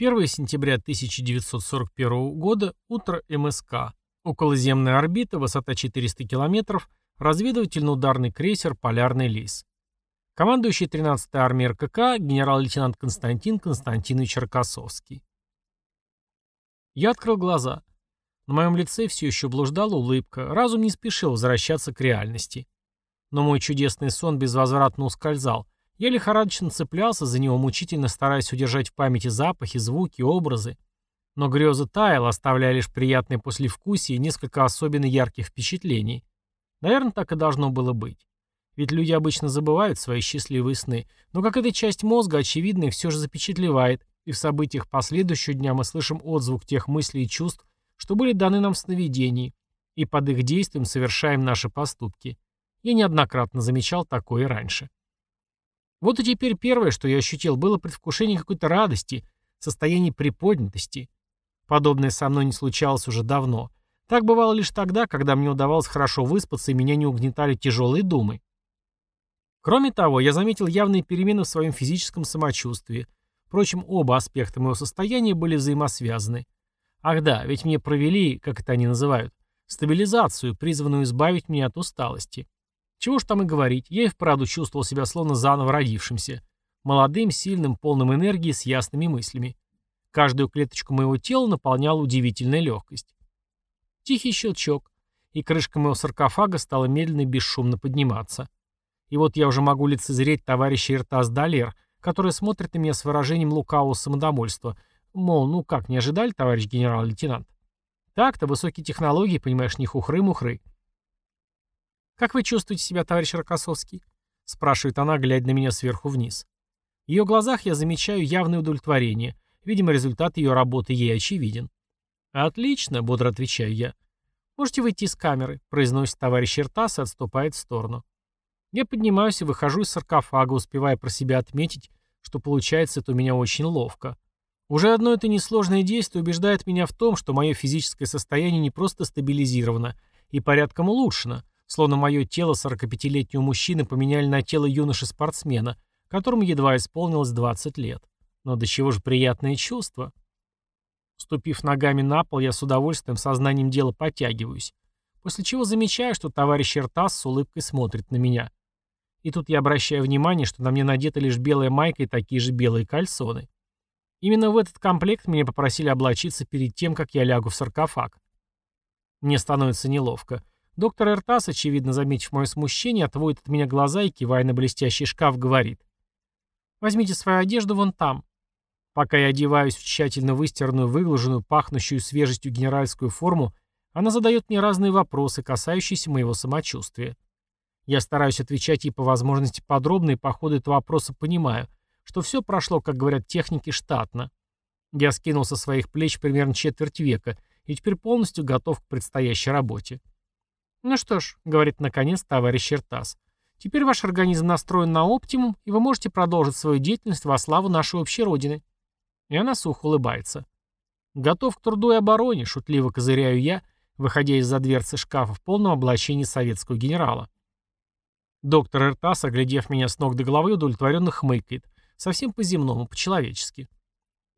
1 сентября 1941 года, утро МСК. Околоземная орбита, высота 400 км, разведывательно-ударный крейсер «Полярный лис». Командующий 13-й армией РКК генерал-лейтенант Константин Константинович Рокоссовский. Я открыл глаза. На моем лице все еще блуждала улыбка, разум не спешил возвращаться к реальности. Но мой чудесный сон безвозвратно ускользал. Я лихорадочно цеплялся за него, мучительно стараясь удержать в памяти запахи, звуки, образы. Но греза таяла, оставляя лишь приятное послевкусие и несколько особенно ярких впечатлений. Наверное, так и должно было быть. Ведь люди обычно забывают свои счастливые сны, но как эта часть мозга, очевидно, их все же запечатлевает, и в событиях последующего дня мы слышим отзвук тех мыслей и чувств, что были даны нам в сновидении, и под их действием совершаем наши поступки. Я неоднократно замечал такое раньше. Вот и теперь первое, что я ощутил, было предвкушение какой-то радости, состояние приподнятости. Подобное со мной не случалось уже давно. Так бывало лишь тогда, когда мне удавалось хорошо выспаться и меня не угнетали тяжелые думы. Кроме того, я заметил явные перемены в своем физическом самочувствии. Впрочем, оба аспекта моего состояния были взаимосвязаны. Ах да, ведь мне провели, как это они называют, стабилизацию, призванную избавить меня от усталости. Чего ж там и говорить, я и вправду чувствовал себя словно заново родившимся. Молодым, сильным, полным энергии, с ясными мыслями. Каждую клеточку моего тела наполняла удивительная легкость. Тихий щелчок, и крышка моего саркофага стала медленно и бесшумно подниматься. И вот я уже могу лицезреть товарища Иртас Далер, который смотрит на меня с выражением лукавого самодовольства. Мол, ну как, не ожидали, товарищ генерал-лейтенант? Так-то, высокие технологии, понимаешь, не хухры-мухры. «Как вы чувствуете себя, товарищ Рокоссовский?» — спрашивает она, глядя на меня сверху вниз. В ее глазах я замечаю явное удовлетворение. Видимо, результат ее работы ей очевиден. «Отлично», — бодро отвечаю я. «Можете выйти из камеры», — произносит товарищ Иртас и отступает в сторону. Я поднимаюсь и выхожу из саркофага, успевая про себя отметить, что получается это у меня очень ловко. Уже одно это несложное действие убеждает меня в том, что мое физическое состояние не просто стабилизировано и порядком улучшено, словно мое тело 45-летнего мужчины поменяли на тело юноши-спортсмена, которому едва исполнилось 20 лет. Но до чего же приятное чувство. Ступив ногами на пол, я с удовольствием сознанием дела подтягиваюсь, после чего замечаю, что товарищ Эртас с улыбкой смотрит на меня. И тут я обращаю внимание, что на мне надета лишь белая майка и такие же белые кальсоны. Именно в этот комплект меня попросили облачиться перед тем, как я лягу в саркофаг. Мне становится неловко. Доктор Эртас, очевидно заметив мое смущение, отводит от меня глаза и, кивая на блестящий шкаф, говорит. «Возьмите свою одежду вон там. Пока я одеваюсь в тщательно выстиранную, выглаженную, пахнущую свежестью генеральскую форму, она задает мне разные вопросы, касающиеся моего самочувствия. Я стараюсь отвечать ей по возможности подробно и по ходу этого вопроса понимаю, что все прошло, как говорят техники, штатно. Я скинул со своих плеч примерно четверть века и теперь полностью готов к предстоящей работе. «Ну что ж», — говорит наконец товарищ Чертас, — «теперь ваш организм настроен на оптимум, и вы можете продолжить свою деятельность во славу нашей общей Родины». И она сухо улыбается. «Готов к труду и обороне», — шутливо козыряю я, выходя из-за дверцы шкафа в полном облачении советского генерала. Доктор Эртас, оглядев меня с ног до головы, удовлетворенно хмыкает. Совсем по-земному, по-человечески.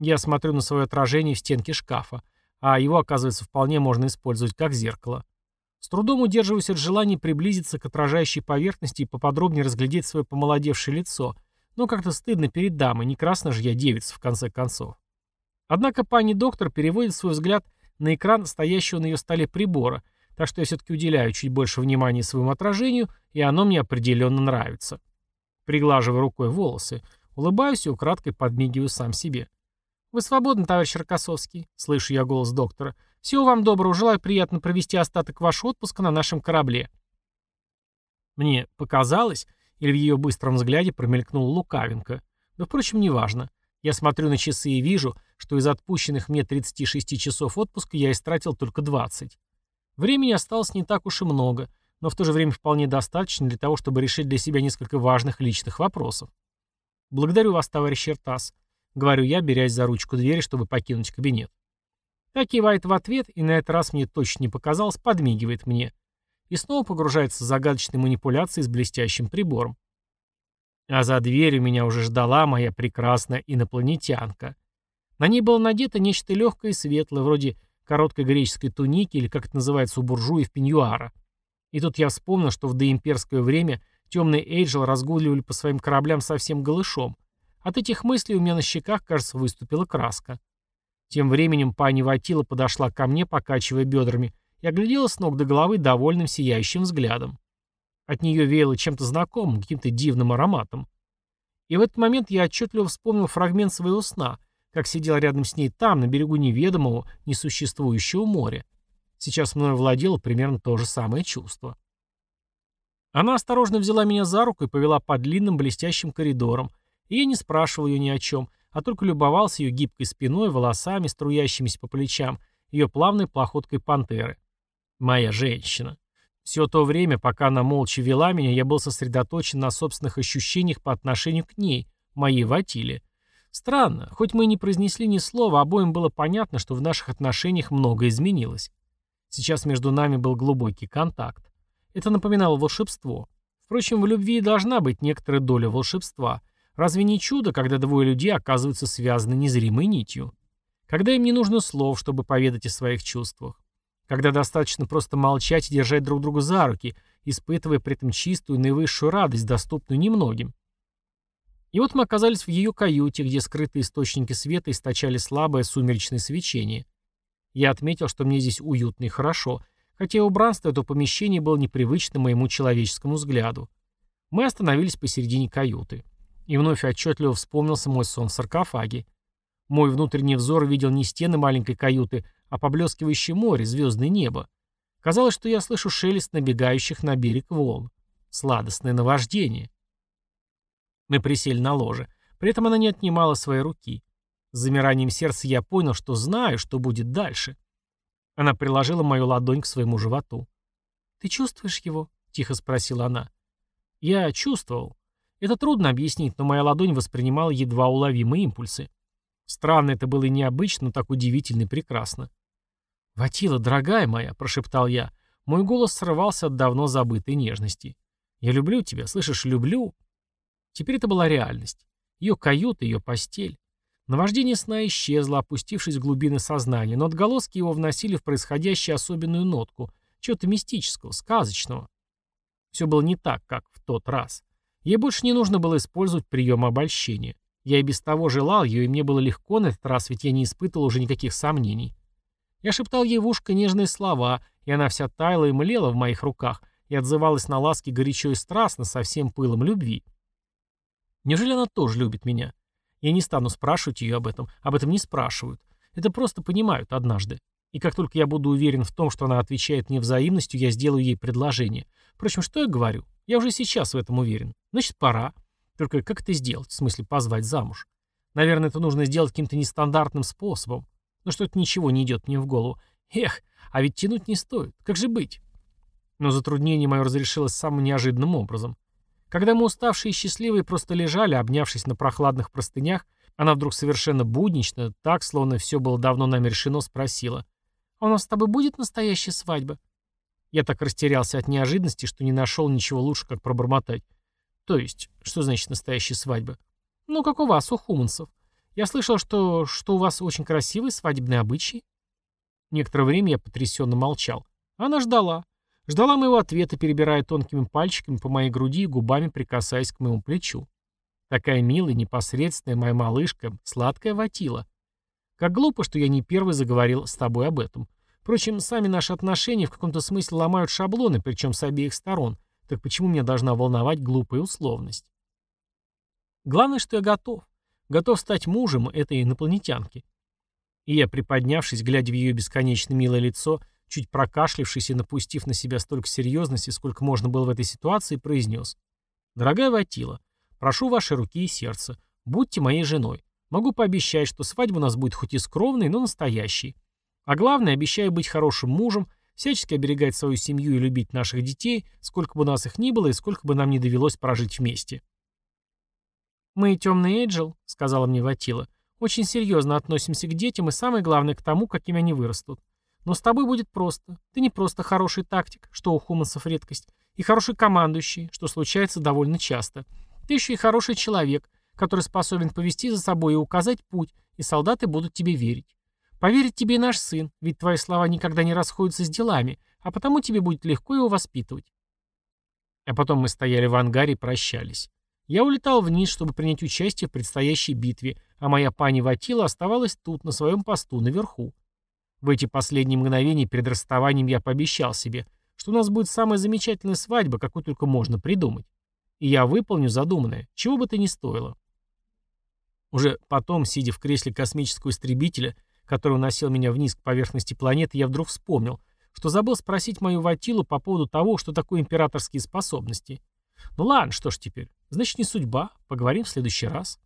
Я смотрю на свое отражение в стенке шкафа, а его, оказывается, вполне можно использовать как зеркало. С трудом удерживаюсь от желания приблизиться к отражающей поверхности и поподробнее разглядеть свое помолодевшее лицо — но как-то стыдно перед дамой, не красно же я девица, в конце концов. Однако пани доктор переводит свой взгляд на экран стоящего на ее столе прибора, так что я все-таки уделяю чуть больше внимания своему отражению, и оно мне определенно нравится. Приглаживаю рукой волосы, улыбаюсь и украдкой подмигиваю сам себе. «Вы свободны, товарищ Рокоссовский», — слышу я голос доктора. «Всего вам доброго, желаю приятно провести остаток вашего отпуска на нашем корабле». Мне показалось, или в ее быстром взгляде промелькнула лукавинка. Но, впрочем, неважно. Я смотрю на часы и вижу, что из отпущенных мне 36 часов отпуска я истратил только 20. Времени осталось не так уж и много, но в то же время вполне достаточно для того, чтобы решить для себя несколько важных личных вопросов. «Благодарю вас, товарищ Иртас», — говорю я, берясь за ручку двери, чтобы покинуть кабинет. Так кивает в ответ, и на этот раз мне точно не показалось, подмигивает мне и снова погружается в загадочные манипуляции с блестящим прибором. А за дверью меня уже ждала моя прекрасная инопланетянка. На ней было надето нечто легкое и светлое, вроде короткой греческой туники или, как это называется у буржуев, пеньюара. И тут я вспомнил, что в доимперское время темные Эйджел разгуливали по своим кораблям совсем голышом. От этих мыслей у меня на щеках, кажется, выступила краска. Тем временем пани Ватила подошла ко мне, покачивая бедрами, и оглядела с ног до головы довольным сияющим взглядом. От нее веяло чем-то знакомым, каким-то дивным ароматом. И в этот момент я отчетливо вспомнил фрагмент своего сна, как сидел рядом с ней там, на берегу неведомого, несуществующего моря. Сейчас мною владело примерно то же самое чувство. Она осторожно взяла меня за руку и повела по длинным блестящим коридорам, и я не спрашивал ее ни о чем, а только любовался ее гибкой спиной, волосами, струящимися по плечам, ее плавной походкой пантеры. Моя женщина. Все то время, пока она молча вела меня, я был сосредоточен на собственных ощущениях по отношению к ней, моей Ватиле. Странно, хоть мы и не произнесли ни слова, обоим было понятно, что в наших отношениях многое изменилось. Сейчас между нами был глубокий контакт. Это напоминало волшебство. Впрочем, в любви должна быть некоторая доля волшебства. Разве не чудо, когда двое людей оказываются связаны незримой нитью? Когда им не нужно слов, чтобы поведать о своих чувствах? Когда достаточно просто молчать и держать друг друга за руки, испытывая при этом чистую наивысшую радость, доступную немногим? И вот мы оказались в ее каюте, где скрытые источники света источали слабое сумеречное свечение. Я отметил, что мне здесь уютно и хорошо, хотя убранство этого помещения было непривычно моему человеческому взгляду. Мы остановились посередине каюты. И вновь отчетливо вспомнился мой сон в саркофаге. Мой внутренний взор видел не стены маленькой каюты, а поблескивающее море, звездное небо. Казалось, что я слышу шелест набегающих на берег волн. Сладостное наваждение. Мы присели на ложе. При этом она не отнимала своей руки. С замиранием сердца я понял, что знаю, что будет дальше. Она приложила мою ладонь к своему животу. «Ты чувствуешь его?» — тихо спросила она. «Я чувствовал. Это трудно объяснить, но моя ладонь воспринимала едва уловимые импульсы. Странно это было и необычно, но так удивительно и прекрасно. «Ватила, дорогая моя», — прошептал я, — мой голос срывался от давно забытой нежности. «Я люблю тебя, слышишь, люблю». Теперь это была реальность. Ее каюта, ее постель. Наваждение сна исчезло, опустившись в глубины сознания, но отголоски его вносили в происходящее особенную нотку, чего-то мистического, сказочного. Все было не так, как в тот раз. Ей больше не нужно было использовать прием обольщения. Я и без того желал ее, и мне было легко на этот раз, ведь я не испытывал уже никаких сомнений. Я шептал ей в ушко нежные слова, и она вся таяла и млела в моих руках, и отзывалась на ласки горячо и страстно, со всем пылом любви. Неужели она тоже любит меня? Я не стану спрашивать ее об этом, об этом не спрашивают. Это просто понимают однажды. И как только я буду уверен в том, что она отвечает мне взаимностью, я сделаю ей предложение. Впрочем, что я говорю? Я уже сейчас в этом уверен. Значит, пора. Только как это сделать? В смысле, позвать замуж? Наверное, это нужно сделать каким-то нестандартным способом. Но что-то ничего не идет мне в голову. Эх, а ведь тянуть не стоит. Как же быть? Но затруднение мое разрешилось самым неожиданным образом. Когда мы уставшие и счастливые просто лежали, обнявшись на прохладных простынях, она вдруг совершенно буднично, так, словно все было давно нами решено, спросила. «А у нас с тобой будет настоящая свадьба?» Я так растерялся от неожиданности, что не нашел ничего лучше, как пробормотать. То есть, что значит настоящая свадьба? Ну, как у вас, у хуманцев. Я слышал, что, что у вас очень красивые свадебные обычаи. Некоторое время я потрясенно молчал. Она ждала. Ждала моего ответа, перебирая тонкими пальчиками по моей груди и губами прикасаясь к моему плечу. Такая милая, непосредственная моя малышка, сладкая ватила. Как глупо, что я не первый заговорил с тобой об этом. Впрочем, сами наши отношения в каком-то смысле ломают шаблоны, причем с обеих сторон. Так почему меня должна волновать глупая условность? Главное, что я готов. Готов стать мужем этой инопланетянки. И я, приподнявшись, глядя в ее бесконечно милое лицо, чуть прокашлившись и напустив на себя столько серьезности, сколько можно было в этой ситуации, произнес. «Дорогая Ватила, прошу вашей руки и сердца. Будьте моей женой. Могу пообещать, что свадьба у нас будет хоть и скромной, но настоящей. А главное, обещаю быть хорошим мужем, всячески оберегать свою семью и любить наших детей, сколько бы нас их ни было и сколько бы нам не довелось прожить вместе. «Мы, темный Эйджел», — сказала мне Ватила, — «очень серьезно относимся к детям и самое главное к тому, какими они вырастут. Но с тобой будет просто. Ты не просто хороший тактик, что у хуманцев редкость, и хороший командующий, что случается довольно часто. Ты еще и хороший человек, который способен повести за собой и указать путь, и солдаты будут тебе верить. Поверит тебе и наш сын, ведь твои слова никогда не расходятся с делами, а потому тебе будет легко его воспитывать. А потом мы стояли в ангаре и прощались. Я улетал вниз, чтобы принять участие в предстоящей битве, а моя пани Ватила оставалась тут, на своем посту, наверху. В эти последние мгновения перед расставанием я пообещал себе, что у нас будет самая замечательная свадьба, какую только можно придумать. И я выполню задуманное, чего бы то ни стоило. Уже потом, сидя в кресле космического истребителя, который уносил меня вниз к поверхности планеты, я вдруг вспомнил, что забыл спросить мою Ватилу по поводу того, что такое императорские способности. Ну ладно, что ж теперь. Значит, не судьба. Поговорим в следующий раз.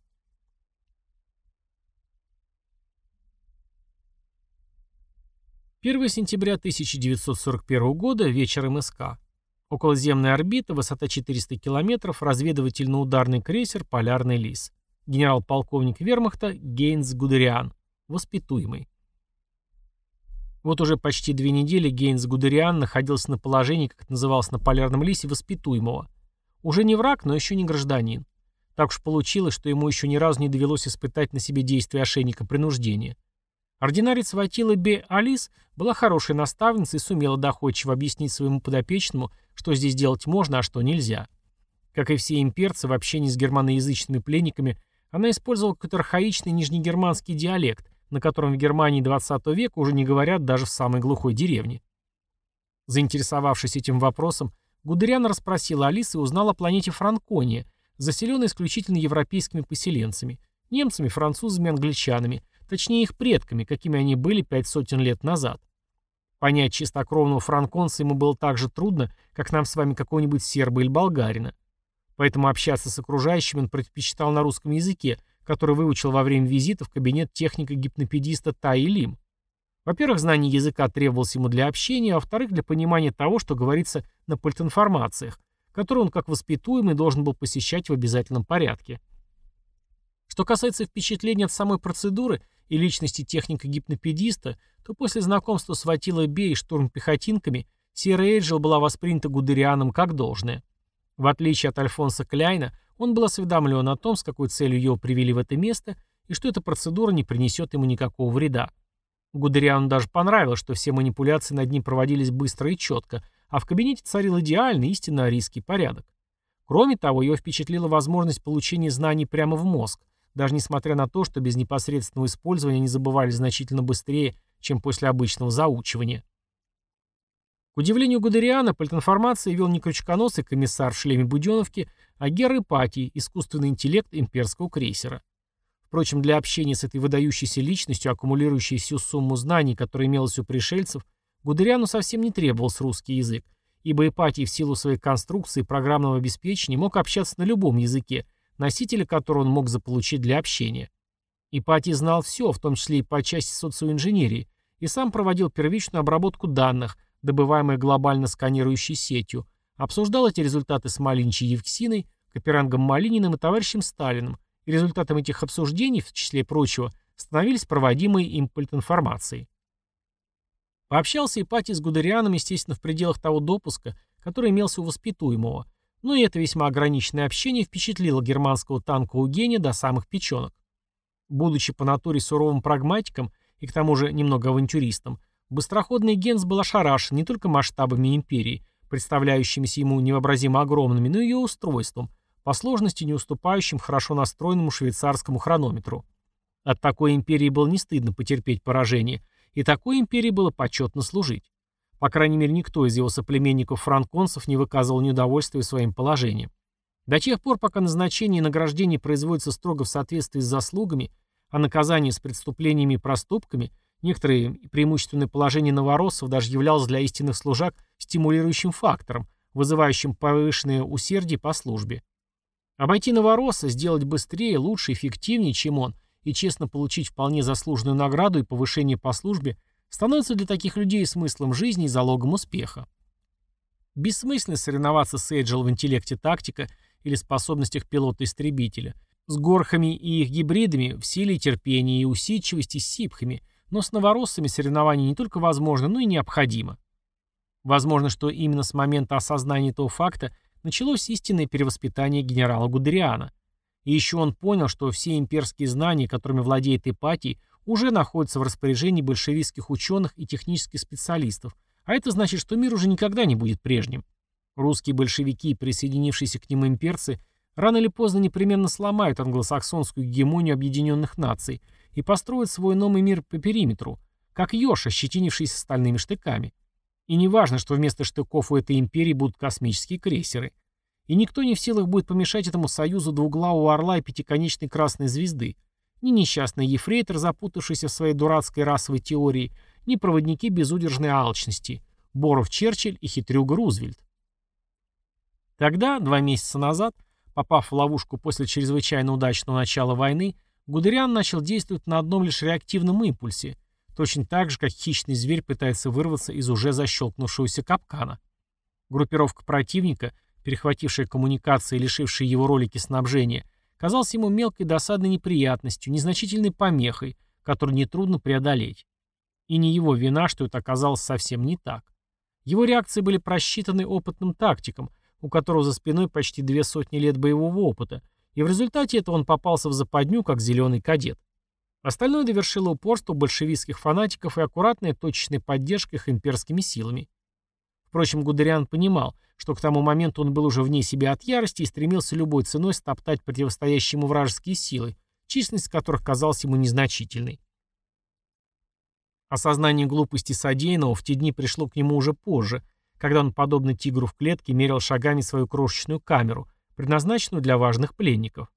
1 сентября 1941 года, вечер МСК. Околоземная орбита, высота 400 километров, разведывательно-ударный крейсер «Полярный лис». Генерал-полковник вермахта Гейнс Гудериан. Воспитуемый. Вот уже почти две недели Гейнс Гудериан находился на положении, как это называлось на полярном лисе, воспитуемого. Уже не враг, но еще не гражданин. Так уж получилось, что ему еще ни разу не довелось испытать на себе действия ошейника принуждения. Ординарец Ватила Бе Алис была хорошей наставницей и сумела доходчиво объяснить своему подопечному, что здесь делать можно, а что нельзя. Как и все имперцы, в общении с германоязычными пленниками она использовала какой-то архаичный нижнегерманский диалект, на котором в Германии 20 века уже не говорят даже в самой глухой деревне. Заинтересовавшись этим вопросом, Гудериан расспросила Алисы и узнала о планете Франкония, заселенной исключительно европейскими поселенцами, немцами, французами, англичанами, точнее их предками, какими они были пять сотен лет назад. Понять чистокровного франконца ему было так же трудно, как нам с вами какого-нибудь серба или болгарина. Поэтому общаться с окружающими он предпочитал на русском языке, который выучил во время визита в кабинет техника-гипнопедиста Таи Лим. Во-первых, знание языка требовалось ему для общения, а во-вторых, для понимания того, что говорится на политинформациях, которые он как воспитуемый должен был посещать в обязательном порядке. Что касается впечатления от самой процедуры и личности техника-гипнопедиста, то после знакомства с Ватилой Бей и штурмпехотинками Сера Эйджел была воспринята Гудерианом как должное. В отличие от Альфонса Кляйна, он был осведомлен о том, с какой целью его привели в это место, и что эта процедура не принесет ему никакого вреда. Гудериану даже понравилось, что все манипуляции над ним проводились быстро и четко, а в кабинете царил идеальный, истинно арийский порядок. Кроме того, его впечатлила возможность получения знаний прямо в мозг, даже несмотря на то, что без непосредственного использования они забывали значительно быстрее, чем после обычного заучивания. Удивлению Гудериана, политинформации вел не крючконосый комиссар в шлеме Буденовки, а Гер Ипатий, искусственный интеллект имперского крейсера. Впрочем, для общения с этой выдающейся личностью, аккумулирующей всю сумму знаний, которая имелась у пришельцев, Гудериану совсем не требовался русский язык, ибо Ипатий в силу своей конструкции программного обеспечения мог общаться на любом языке, носителя которого он мог заполучить для общения. Ипатий знал все, в том числе и по части социоинженерии, и сам проводил первичную обработку данных, добываемых глобально сканирующей сетью, обсуждал эти результаты с Малиничей Евксиной, Каперангом Малининым и товарищем Сталиным, и результатом этих обсуждений, в числе прочего, становились проводимые им политинформации. Пообщался Ипатий с Гудерианом, естественно, в пределах того допуска, который имелся у воспитуемого, но и это весьма ограниченное общение впечатлило германского танкового гения до самых печенок. Будучи по натуре суровым прагматиком и к тому же немного авантюристом, быстроходный Генс был ошарашен не только масштабами империи, представляющимися ему невообразимо огромными, но и ее устройством, по сложности не уступающим хорошо настроенному швейцарскому хронометру. От такой империи было не стыдно потерпеть поражение, и такой империи было почетно служить. По крайней мере, никто из его соплеменников-франконцев не выказывал неудовольствия своим положением. До тех пор, пока назначение и награждение производятся строго в соответствии с заслугами, а наказание с преступлениями и проступками, некоторые преимущественное положение новороссов даже являлось для истинных служак стимулирующим фактором, вызывающим повышенное усердие по службе. Обойти новоросса, сделать быстрее, лучше, эффективнее, чем он, и честно получить вполне заслуженную награду и повышение по службе становится для таких людей смыслом жизни и залогом успеха. Бессмысленно соревноваться с Эйджел в интеллекте тактика или способностях пилота-истребителя, с горхами и их гибридами в силе терпения и усидчивости с сипхами, но с новороссами соревнование не только возможно, но и необходимо. Возможно, что именно с момента осознания этого факта началось истинное перевоспитание генерала Гудериана. И еще он понял, что все имперские знания, которыми владеет Ипатий, уже находятся в распоряжении большевистских ученых и технических специалистов, а это значит, что мир уже никогда не будет прежним. Русские большевики присоединившиеся к ним имперцы рано или поздно непременно сломают англосаксонскую гегемонию объединенных наций и построят свой новый мир по периметру, как еж, ощетинившийся стальными штыками. И не важно, что вместо штыков у этой империи будут космические крейсеры. И никто не в силах будет помешать этому союзу двуглавого орла и пятиконечной красной звезды. Ни несчастный ефрейтор, запутавшийся в своей дурацкой расовой теории, ни проводники безудержной алчности, Боров Черчилль и хитрюга Рузвельт. Тогда, два месяца назад, попав в ловушку после чрезвычайно удачного начала войны, Гудериан начал действовать на одном лишь реактивном импульсе, точно так же, как хищный зверь пытается вырваться из уже защелкнувшегося капкана. Группировка противника, перехватившая коммуникации и лишившая его ролики снабжения, казалась ему мелкой досадной неприятностью, незначительной помехой, которую нетрудно преодолеть. И не его вина, что это оказалось совсем не так. Его реакции были просчитаны опытным тактиком, у которого за спиной почти две сотни лет боевого опыта, и в результате этого он попался в западню, как зеленый кадет. Остальное довершило упорство большевистских фанатиков и аккуратная точечная поддержка их имперскими силами. Впрочем, Гудериан понимал, что к тому моменту он был уже вне себя от ярости и стремился любой ценой стоптать противостоящие ему вражеские силы, численность которых казалась ему незначительной. Осознание глупости содеянного в те дни пришло к нему уже позже, когда он, подобно тигру в клетке, мерил шагами свою крошечную камеру, предназначенную для важных пленников.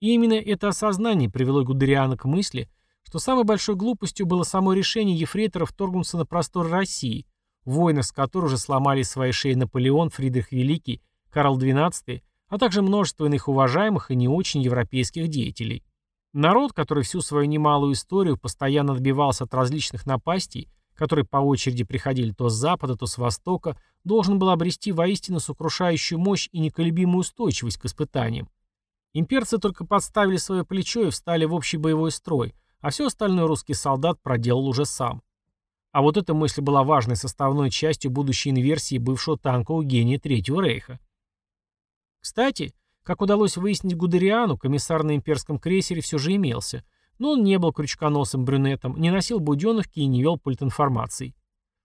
И именно это осознание привело Гудериана к мысли, что самой большой глупостью было само решение ефрейтора вторгнуться на простор России, воины с которой уже сломали свои шеи Наполеон, Фридрих Великий, Карл XII, а также множество иных уважаемых и не очень европейских деятелей. Народ, который всю свою немалую историю постоянно отбивался от различных напастей, которые по очереди приходили то с запада, то с востока, должен был обрести воистину сокрушающую мощь и неколебимую устойчивость к испытаниям. Имперцы только подставили свое плечо и встали в общий боевой строй, а все остальное русский солдат проделал уже сам. А вот эта мысль была важной составной частью будущей инверсии бывшего танкового гения Третьего Рейха. Кстати, как удалось выяснить Гудериану, комиссар на имперском крейсере все же имелся, но он не был крючконосым брюнетом, не носил буденовки и не вел пульт информации.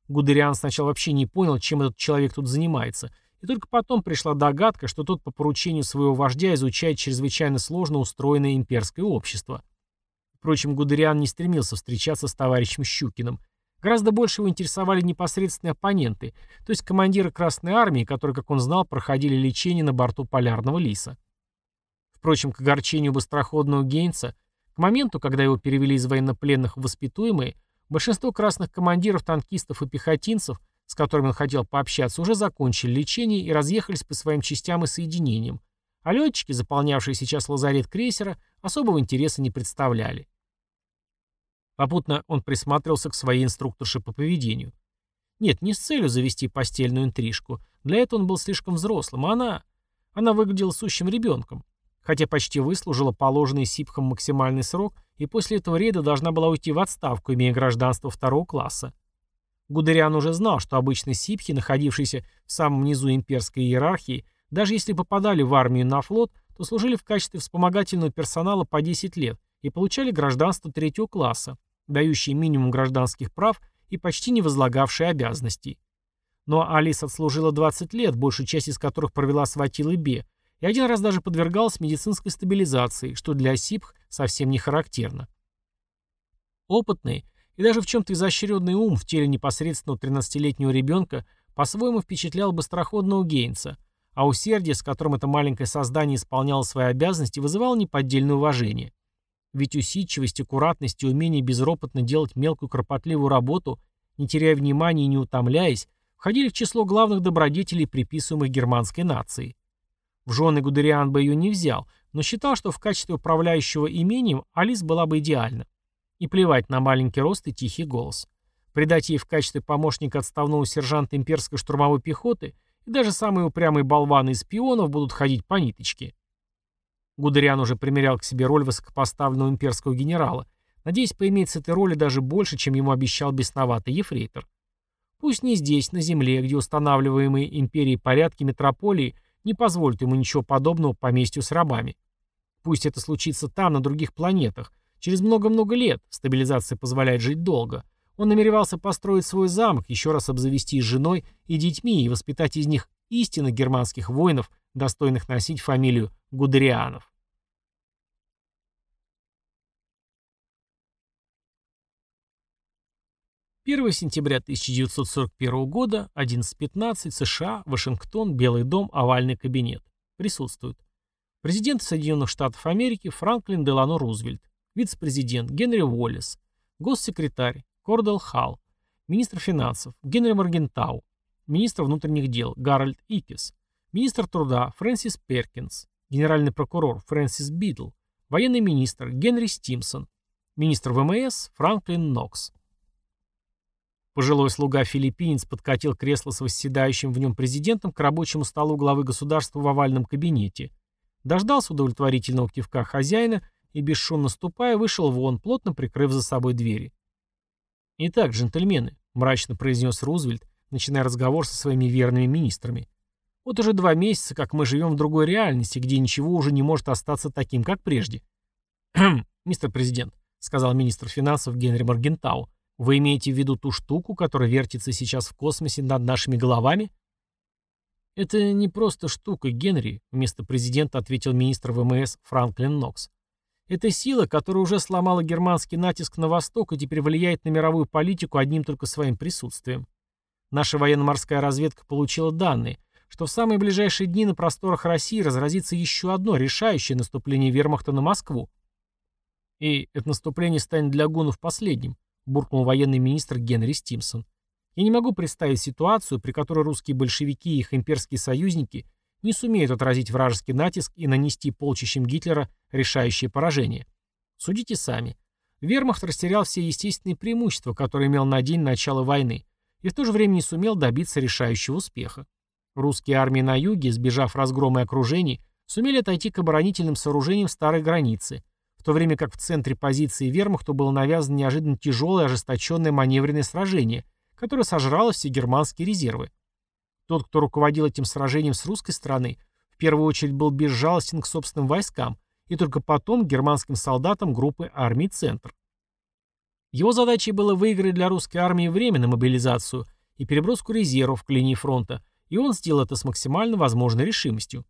Гудериан сначала вообще не понял, чем этот человек тут занимается, и только потом пришла догадка, что тот по поручению своего вождя изучает чрезвычайно сложно устроенное имперское общество. Впрочем, Гудериан не стремился встречаться с товарищем Щукиным. Гораздо больше его интересовали непосредственные оппоненты, то есть командиры Красной Армии, которые, как он знал, проходили лечение на борту Полярного Лиса. Впрочем, к огорчению быстроходного Гейнца, к моменту, когда его перевели из военнопленных в воспитуемые, большинство красных командиров, танкистов и пехотинцев, с которыми он хотел пообщаться, уже закончили лечение и разъехались по своим частям и соединениям, а летчики, заполнявшие сейчас лазарет крейсера, особого интереса не представляли. Попутно он присматривался к своей инструкторше по поведению. Нет, не с целью завести постельную интрижку. Для этого он был слишком взрослым, а она... Она выглядела сущим ребенком. Хотя почти выслужила положенный Сипхом максимальный срок, и после этого рейда должна была уйти в отставку, имея гражданство второго класса. Гудериан уже знал, что обычно сипхи, находившиеся в самом низу имперской иерархии, даже если попадали в армию на флот, то служили в качестве вспомогательного персонала по 10 лет и получали гражданство третьего класса, дающие минимум гражданских прав и почти не возлагавшие обязанностей. Но Алис отслужила 20 лет, большую часть из которых провела с Ватилой Бе, и один раз даже подвергалась медицинской стабилизации, что для Сипх совсем не характерно. Опытный и даже в чем-то изощренный ум в теле непосредственного 13-летнего ребенка по-своему впечатлял быстроходного Гейнса, а усердие, с которым это маленькое создание исполняло свои обязанности, вызывало неподдельное уважение. Ведь усидчивость, аккуратность и умение безропотно делать мелкую кропотливую работу, не теряя внимания и не утомляясь, входили в число главных добродетелей, приписываемых германской нации. В жены Гудериан бы ее не взял, но считал, что в качестве управляющего имением Алис была бы идеальна. И плевать на маленький рост и тихий голос. Придать ей в качестве помощника отставного сержанта имперской штурмовой пехоты и даже самые упрямые болваны из пионов будут ходить по ниточке. Гудериан уже примерял к себе роль высокопоставленного имперского генерала, надеясь поиметь с этой роли даже больше, чем ему обещал бесноватый ефрейтор. Пусть не здесь, на земле, где устанавливаемые империей порядки метрополии не позволят ему ничего подобного поместью с рабами. Пусть это случится там, на других планетах. Через много-много лет стабилизация позволяет жить долго. Он намеревался построить свой замок, еще раз обзавестись женой и детьми и воспитать из них истинно германских воинов, достойных носить фамилию Гудерианов. 1 сентября 1941 года, 11.15, США, Вашингтон, Белый дом, овальный кабинет. Присутствуют. Президент Соединенных Штатов Америки Франклин Делано Рузвельт, вице-президент Генри Уоллес, госсекретарь Кордел Халл, министр финансов Генри Моргентау, министр внутренних дел Гарольд Икес, министр труда Фрэнсис Перкинс, генеральный прокурор Фрэнсис Бидл, военный министр Генри Стимсон, министр ВМС Франклин Нокс. Пожилой слуга-филиппинец подкатил кресло с восседающим в нем президентом к рабочему столу главы государства в овальном кабинете. Дождался удовлетворительного кивка хозяина и, бесшумно ступая, вышел вон, плотно прикрыв за собой двери. «Итак, джентльмены», — мрачно произнес Рузвельт, начиная разговор со своими верными министрами. «Вот уже два месяца, как мы живем в другой реальности, где ничего уже не может остаться таким, как прежде». «Мистер президент», — сказал министр финансов Генри Маргентау, вы имеете в виду ту штуку, которая вертится сейчас в космосе над нашими головами? Это не просто штука, Генри, вместо президента ответил министр ВМС Франклин Нокс. Это сила, которая уже сломала германский натиск на восток и теперь влияет на мировую политику одним только своим присутствием. Наша военно-морская разведка получила данные, что в самые ближайшие дни на просторах России разразится еще одно решающее наступление вермахта на Москву. И это наступление станет для гунов последним, буркнул военный министр Генри Стимсон. Я не могу представить ситуацию, при которой русские большевики и их имперские союзники не сумеют отразить вражеский натиск и нанести полчищем Гитлера решающее поражение. Судите сами. Вермахт растерял все естественные преимущества, которые имел на день начала войны, и в то же время не сумел добиться решающего успеха. Русские армии на юге, сбежав разгрома и окружений, сумели отойти к оборонительным сооружениям старой границы – то время как в центре позиции вермахту было навязано неожиданно тяжелое ожесточенное маневренное сражение, которое сожрало все германские резервы. Тот, кто руководил этим сражением с русской стороны, в первую очередь был безжалостен к собственным войскам, и только потом к германским солдатам группы армий «Центр». Его задачей было выиграть для русской армии время на мобилизацию и переброску резервов к линии фронта, и он сделал это с максимально возможной решимостью.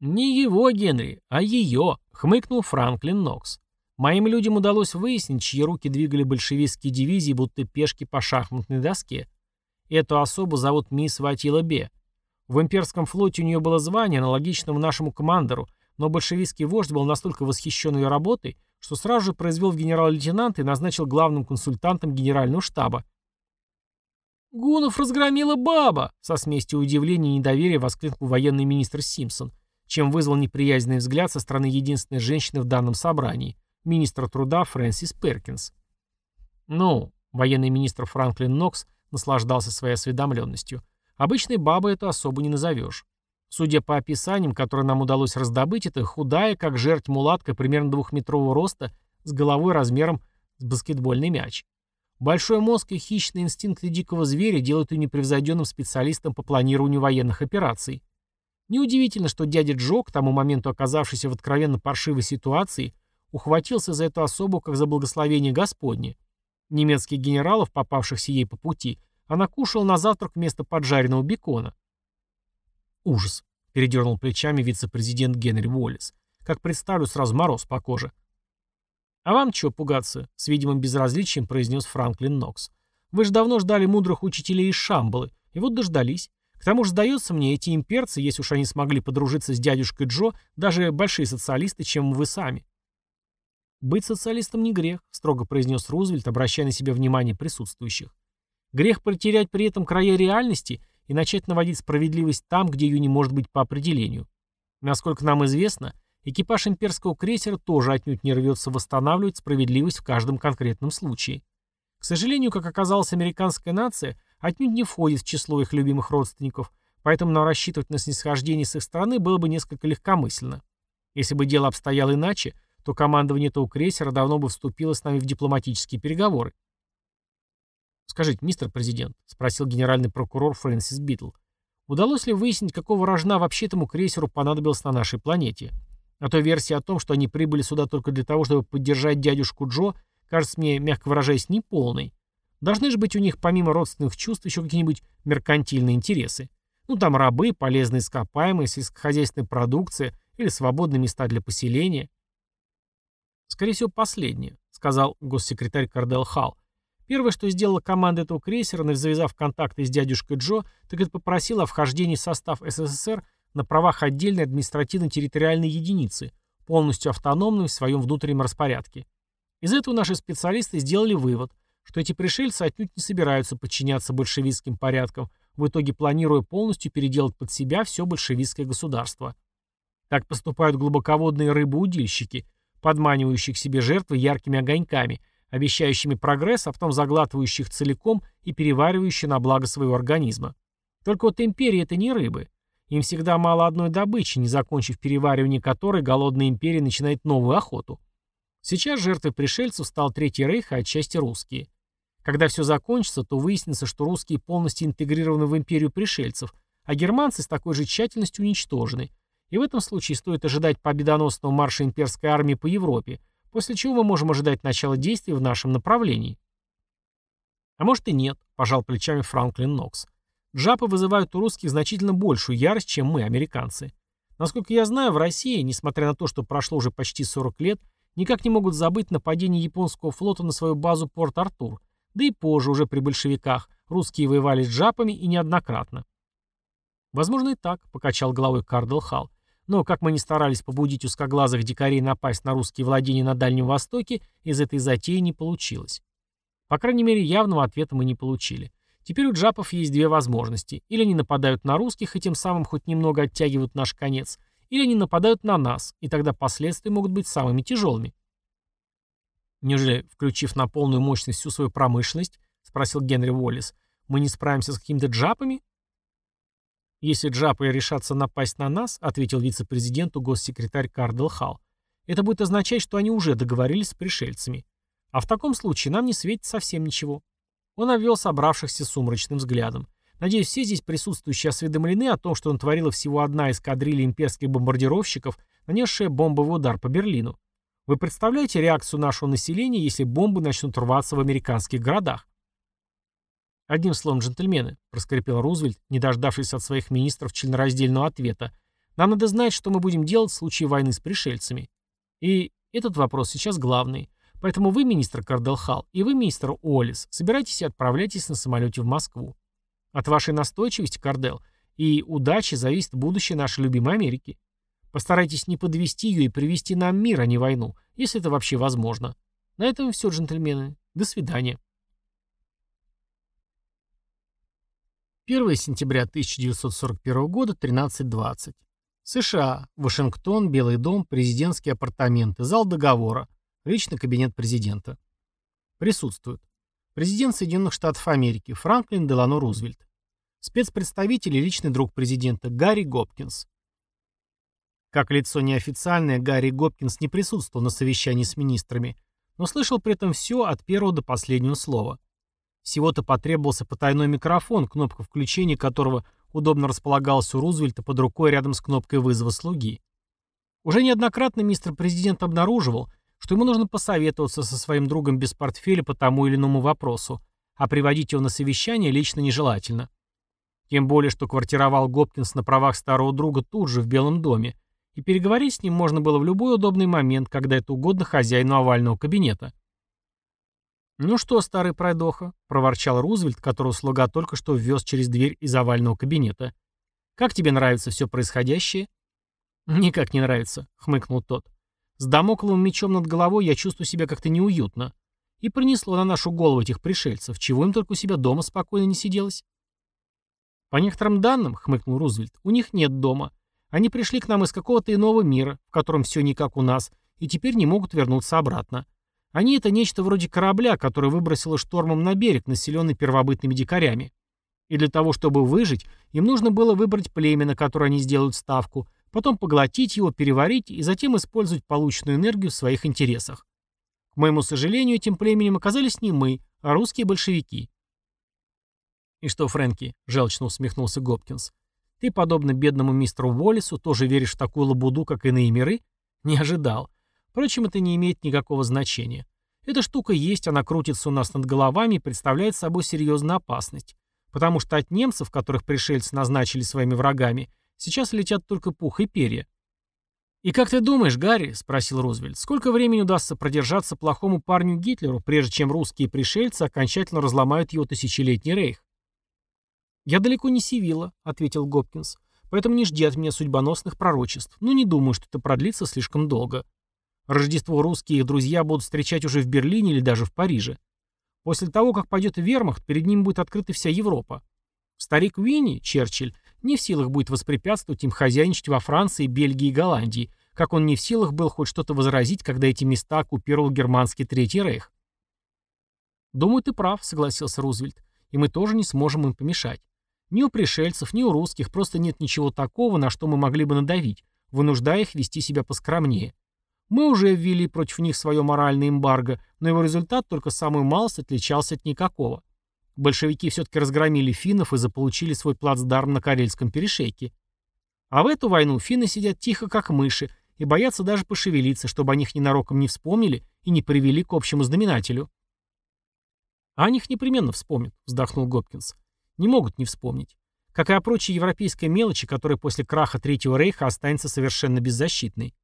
«Не его, Генри, а ее», — хмыкнул Франклин Нокс. «Моим людям удалось выяснить, чьи руки двигали большевистские дивизии, будто пешки по шахматной доске. Эту особу зовут мисс Ватила Бе. В имперском флоте у нее было звание, аналогичное нашему командору, но большевистский вождь был настолько восхищен ее работой, что сразу же произвел в генерал-лейтенанта и назначил главным консультантом генерального штаба. «Гунов разгромила баба!» — со смесью удивления и недоверия воскликнул военный министр Симпсон — чем вызвал неприязненный взгляд со стороны единственной женщины в данном собрании, министра труда Фрэнсис Перкинс. Ну, военный министр Франклин Нокс наслаждался своей осведомленностью. Обычной бабой это особо не назовешь. Судя по описаниям, которые нам удалось раздобыть, это худая, как жерть мулатка примерно двухметрового роста, с головой размером с баскетбольный мяч. Большой мозг и хищные инстинкты дикого зверя делают ее непревзойденным специалистом по планированию военных операций. Неудивительно, что дядя Джо, к тому моменту оказавшийся в откровенно паршивой ситуации, ухватился за эту особу как за благословение Господне. Немецких генералов, попавшихся ей по пути, она кушала на завтрак вместо поджаренного бекона. «Ужас!» — передернул плечами вице-президент Генри Уоллес. «Как представлю, сразу мороз по коже». «А вам чего пугаться?» — с видимым безразличием произнес Франклин Нокс. «Вы же давно ждали мудрых учителей из Шамбалы, и вот дождались. К тому же, сдается мне, эти имперцы, если уж они смогли подружиться с дядюшкой Джо, даже большие социалисты, чем вы сами. «Быть социалистом не грех», — строго произнес Рузвельт, обращая на себя внимание присутствующих. «Грех потерять при этом края реальности и начать наводить справедливость там, где ее не может быть по определению. Насколько нам известно, экипаж имперского крейсера тоже отнюдь не рвется восстанавливать справедливость в каждом конкретном случае. К сожалению, как оказалась американская нация, отнюдь не входит в число их любимых родственников, поэтому нам рассчитывать на снисхождение с их стороны было бы несколько легкомысленно. Если бы дело обстояло иначе, то командование этого крейсера давно бы вступило с нами в дипломатические переговоры. «Скажите, мистер президент», — спросил генеральный прокурор Фрэнсис Битл, «удалось ли выяснить, какого рожна вообще этому крейсеру понадобилось на нашей планете? А то версия о том, что они прибыли сюда только для того, чтобы поддержать дядюшку Джо, кажется мне, мягко выражаясь, неполной. Должны же быть у них помимо родственных чувств еще какие-нибудь меркантильные интересы. Ну там рабы, полезные ископаемые, сельскохозяйственная продукция или свободные места для поселения. Скорее всего, последнее, сказал госсекретарь Кардел Халл. Первое, что сделала команда этого крейсера, завязав контакты с дядюшкой Джо, так это попросила о вхождении в состав СССР на правах отдельной административно-территориальной единицы, полностью автономной в своем внутреннем распорядке. Из этого наши специалисты сделали вывод, что эти пришельцы отнюдь не собираются подчиняться большевистским порядкам, в итоге планируя полностью переделать под себя все большевистское государство. Так поступают глубоководные рыбоудильщики, подманивающие к себе жертвы яркими огоньками, обещающими прогресс, а потом заглатывающих целиком и переваривающие на благо своего организма. Только вот империи это не рыбы. Им всегда мало одной добычи, не закончив переваривание которой, голодная империя начинает новую охоту. Сейчас жертвой пришельцев стал Третий Рейх, а отчасти русские. Когда все закончится, то выяснится, что русские полностью интегрированы в империю пришельцев, а германцы с такой же тщательностью уничтожены. И в этом случае стоит ожидать победоносного марша имперской армии по Европе, после чего мы можем ожидать начала действий в нашем направлении. А может и нет, пожал плечами Франклин Нокс. Джапы вызывают у русских значительно большую ярость, чем мы, американцы. Насколько я знаю, в России, несмотря на то, что прошло уже почти 40 лет, никак не могут забыть нападение японского флота на свою базу Порт-Артур, да и позже, уже при большевиках, русские воевали с джапами и неоднократно. Возможно и так, покачал головой Кардел Халл. Но, как мы ни старались побудить узкоглазых дикарей напасть на русские владения на Дальнем Востоке, из этой затеи не получилось. По крайней мере, явного ответа мы не получили. Теперь у джапов есть две возможности. Или они нападают на русских и тем самым хоть немного оттягивают наш конец, или они нападают на нас, и тогда последствия могут быть самыми тяжелыми. Неужели, включив на полную мощность всю свою промышленность, спросил Генри Уоллес, мы не справимся с какими-то джапами? Если джапы решатся напасть на нас, ответил вице-президенту госсекретарь Кардел Халл, это будет означать, что они уже договорились с пришельцами. А в таком случае нам не светит совсем ничего. Он обвел собравшихся сумрачным взглядом. Надеюсь, все здесь присутствующие осведомлены о том, что он творила всего одна из кадрилей имперских бомбардировщиков, нанесшая бомбовый удар по Берлину. Вы представляете реакцию нашего населения, если бомбы начнут рваться в американских городах? Одним словом, джентльмены, проскрипел Рузвельт, не дождавшись от своих министров членораздельного ответа, нам надо знать, что мы будем делать в случае войны с пришельцами. И этот вопрос сейчас главный. Поэтому вы, министр Карделхал, и вы, министр Уоллес, собирайтесь и отправляйтесь на самолете в Москву. От вашей настойчивости, Кардел, и удачи зависит будущее нашей любимой Америки. Постарайтесь не подвести ее и привести нам мир, а не войну, если это вообще возможно. На этом все, джентльмены. До свидания. 1 сентября 1941 года, 13.20. США. Вашингтон, Белый дом, президентские апартаменты, зал договора, личный кабинет президента. Присутствуют. Президент Соединенных Штатов Америки Франклин Делано Рузвельт. Спецпредставитель и личный друг президента Гарри Гопкинс. Как лицо неофициальное, Гарри Гопкинс не присутствовал на совещании с министрами, но слышал при этом все от первого до последнего слова. Всего-то потребовался потайной микрофон, кнопка включения которого удобно располагалась у Рузвельта под рукой рядом с кнопкой вызова слуги. Уже неоднократно мистер президент обнаруживал, что ему нужно посоветоваться со своим другом без портфеля по тому или иному вопросу, а приводить его на совещание лично нежелательно. Тем более, что квартировал Гопкинс на правах старого друга тут же, в Белом доме, и переговорить с ним можно было в любой удобный момент, когда это угодно хозяину овального кабинета. «Ну что, старый пройдоха», — проворчал Рузвельт, которого слуга только что ввез через дверь из овального кабинета. «Как тебе нравится все происходящее?» «Никак не нравится», — хмыкнул тот. «С домокловым мечом над головой я чувствую себя как-то неуютно. И принесло на нашу голову этих пришельцев, чего им только у себя дома спокойно не сиделось». «По некоторым данным», — хмыкнул Рузвельт, — «у них нет дома. Они пришли к нам из какого-то иного мира, в котором все не как у нас, и теперь не могут вернуться обратно. Они — это нечто вроде корабля, который выбросило штормом на берег, населенный первобытными дикарями. И для того, чтобы выжить, им нужно было выбрать племя, на которое они сделают ставку, потом поглотить его, переварить и затем использовать полученную энергию в своих интересах. К моему сожалению, этим племенем оказались не мы, а русские большевики. «И что, Фрэнки?» — желчно усмехнулся Гопкинс. Ты, подобно бедному мистеру Уоллесу, тоже веришь в такую лабуду, как иные миры? Не ожидал. Впрочем, это не имеет никакого значения. Эта штука есть, она крутится у нас над головами и представляет собой серьезную опасность. Потому что от немцев, которых пришельцы назначили своими врагами, сейчас летят только пух и перья. «И как ты думаешь, Гарри, — спросил Рузвельт, — сколько времени удастся продержаться плохому парню Гитлеру, прежде чем русские пришельцы окончательно разломают его тысячелетний рейх?» «Я далеко не Сивилла», — ответил Гопкинс, — «поэтому не жди от меня судьбоносных пророчеств. Но не думаю, что это продлится слишком долго. Рождество русские и их друзья будут встречать уже в Берлине или даже в Париже. После того, как пойдет вермахт, перед ним будет открыта вся Европа. Старик Уинни, Черчилль, не в силах будет воспрепятствовать им хозяйничать во Франции, Бельгии и Голландии, как он не в силах был хоть что-то возразить, когда эти места оккупировал германский Третий Рейх. «Думаю, ты прав», — согласился Рузвельт, — «и мы тоже не сможем им помешать. Ни у пришельцев, ни у русских просто нет ничего такого, на что мы могли бы надавить, вынуждая их вести себя поскромнее. Мы уже ввели против них свое моральное эмбарго, но его результат только самую малость отличался от никакого. Большевики все-таки разгромили финнов и заполучили свой плацдарм на Карельском перешейке. А в эту войну финны сидят тихо, как мыши, и боятся даже пошевелиться, чтобы о них ненароком не вспомнили и не привели к общему знаменателю. «А о них непременно вспомнят», — вздохнул Гопкинс. «Не могут не вспомнить. Как и о прочей европейской мелочи, которая после краха Третьего Рейха останется совершенно беззащитной.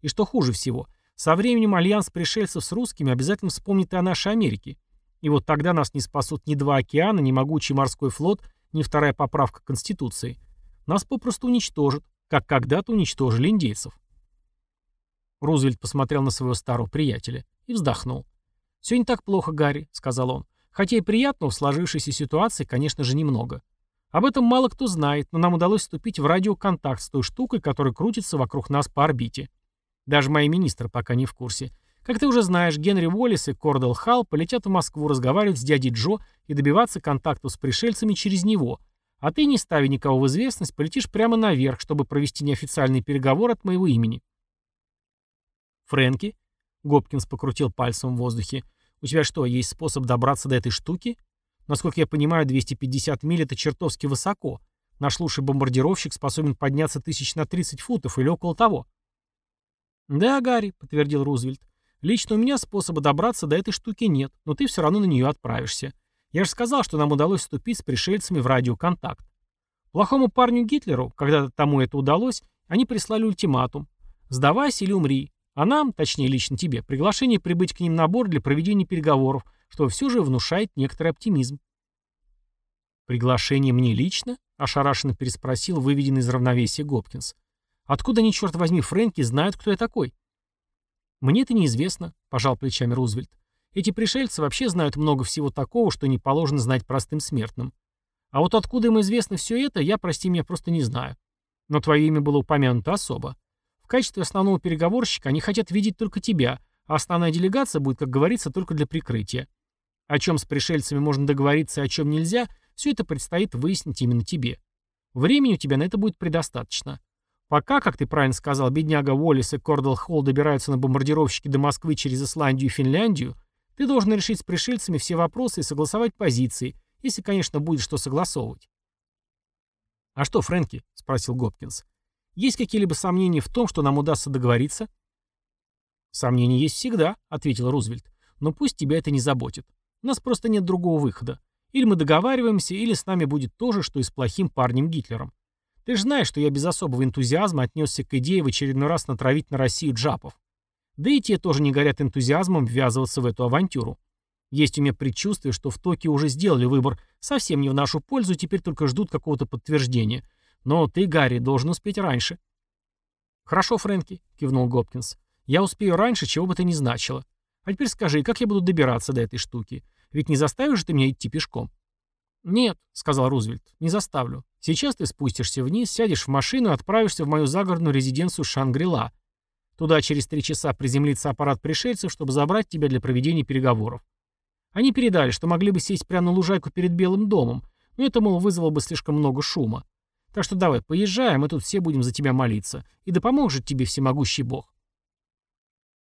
И что хуже всего, со временем альянс пришельцев с русскими обязательно вспомнит и о нашей Америке, и вот тогда нас не спасут ни два океана, ни могучий морской флот, ни вторая поправка Конституции. Нас попросту уничтожат, как когда-то уничтожили индейцев. Рузвельт посмотрел на своего старого приятеля и вздохнул. «Все не так плохо, Гарри», — сказал он. «Хотя и приятного в сложившейся ситуации, конечно же, немного. Об этом мало кто знает, но нам удалось вступить в радиоконтакт с той штукой, которая крутится вокруг нас по орбите. Даже мои министры пока не в курсе. Как ты уже знаешь, Генри Уоллес и Кордел Халл полетят в Москву разговаривать с дядей Джо и добиваться контактов с пришельцами через него, а ты, не ставя никого в известность, полетишь прямо наверх, чтобы провести неофициальный переговор от моего имени. Фрэнки, Гопкинс покрутил пальцем в воздухе, у тебя что, есть способ добраться до этой штуки? Насколько я понимаю, 250 миль это чертовски высоко. Наш лучший бомбардировщик способен подняться тысяч на 30 футов или около того. «Да, Гарри», — подтвердил Рузвельт. Лично у меня способа добраться до этой штуки нет, но ты все равно на нее отправишься. Я же сказал, что нам удалось вступить с пришельцами в радиоконтакт. Плохому парню Гитлеру, когда тому это удалось, они прислали ультиматум. Сдавайся или умри. А нам, точнее лично тебе, приглашение прибыть к ним на борт для проведения переговоров, что все же внушает некоторый оптимизм. «Приглашение мне лично?» – ошарашенно переспросил выведенный из равновесия Гопкинс. «Откуда они, черт возьми, Фрэнки, знают, кто я такой?» «Мне это неизвестно», — пожал плечами Рузвельт. «Эти пришельцы вообще знают много всего такого, что не положено знать простым смертным. А вот откуда им известно все это, я, прости меня, просто не знаю. Но твое имя было упомянуто особо. В качестве основного переговорщика они хотят видеть только тебя, а основная делегация будет, как говорится, только для прикрытия. О чем с пришельцами можно договориться и о чем нельзя, все это предстоит выяснить именно тебе. Времени у тебя на это будет предостаточно. Пока, как ты правильно сказал, бедняга Уоллес и Кордел Холл добираются на бомбардировщике до Москвы через Исландию и Финляндию, ты должен решить с пришельцами все вопросы и согласовать позиции, если, конечно, будет что согласовывать. «А что, Фрэнки?» — спросил Гопкинс. «Есть какие-либо сомнения в том, что нам удастся договориться?» «Сомнения есть всегда», — ответил Рузвельт. «Но пусть тебя это не заботит. У нас просто нет другого выхода. Или мы договариваемся, или с нами будет то же, что и с плохим парнем Гитлером. Ты же знаешь, что я без особого энтузиазма отнесся к идее в очередной раз натравить на Россию джапов. Да и те тоже не горят энтузиазмом ввязываться в эту авантюру. Есть у меня предчувствие, что в Токио уже сделали выбор совсем не в нашу пользу, теперь только ждут какого-то подтверждения. Но ты, Гарри, должен успеть раньше. «Хорошо, Фрэнки», — кивнул Гопкинс. «Я успею раньше, чего бы это ни значило. А теперь скажи, как я буду добираться до этой штуки? Ведь не заставишь ты меня идти пешком?» «Нет», — сказал Рузвельт, — «не заставлю. Сейчас ты спустишься вниз, сядешь в машину и отправишься в мою загородную резиденцию Шангрила. Туда через три часа приземлится аппарат пришельцев, чтобы забрать тебя для проведения переговоров. Они передали, что могли бы сесть прямо на лужайку перед Белым домом, но это, мол, вызвало бы слишком много шума. Так что давай, поезжаем, мы тут все будем за тебя молиться. И да поможет тебе всемогущий Бог».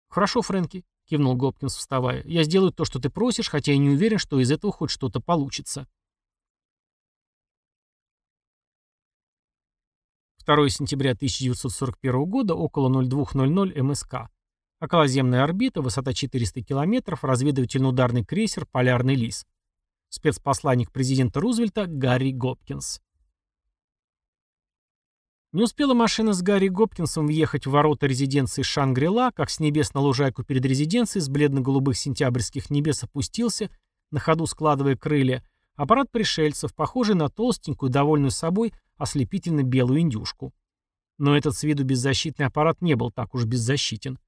«Хорошо, Фрэнки», — кивнул Гопкинс, вставая. «Я сделаю то, что ты просишь, хотя я не уверен, что из этого хоть что-то получится». 2 сентября 1941 года около 02.00 МСК. Околоземная орбита, высота 400 км, разведывательно-ударный крейсер «Полярный лис». Спецпосланник президента Рузвельта Гарри Гопкинс. Не успела машина с Гарри Гопкинсом въехать в ворота резиденции Шангрила, как с небес на лужайку перед резиденцией с бледно-голубых сентябрьских небес опустился, на ходу складывая крылья, аппарат пришельцев, похожий на толстенькую, довольную собой, ослепительно-белую индюшку. Но этот с виду беззащитный аппарат не был так уж беззащитен.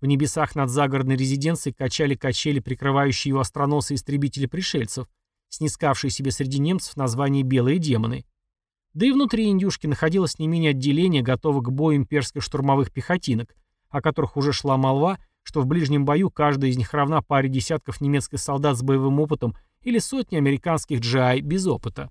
В небесах над загородной резиденцией качали качели, прикрывающие его остроносы истребители пришельцев, снискавшие себе среди немцев название «белые демоны». Да и внутри индюшки находилось не менее отделение, готовых к бою имперских штурмовых пехотинок, о которых уже шла молва, что в ближнем бою каждая из них равна паре десятков немецких солдат с боевым опытом или сотни американских GI без опыта.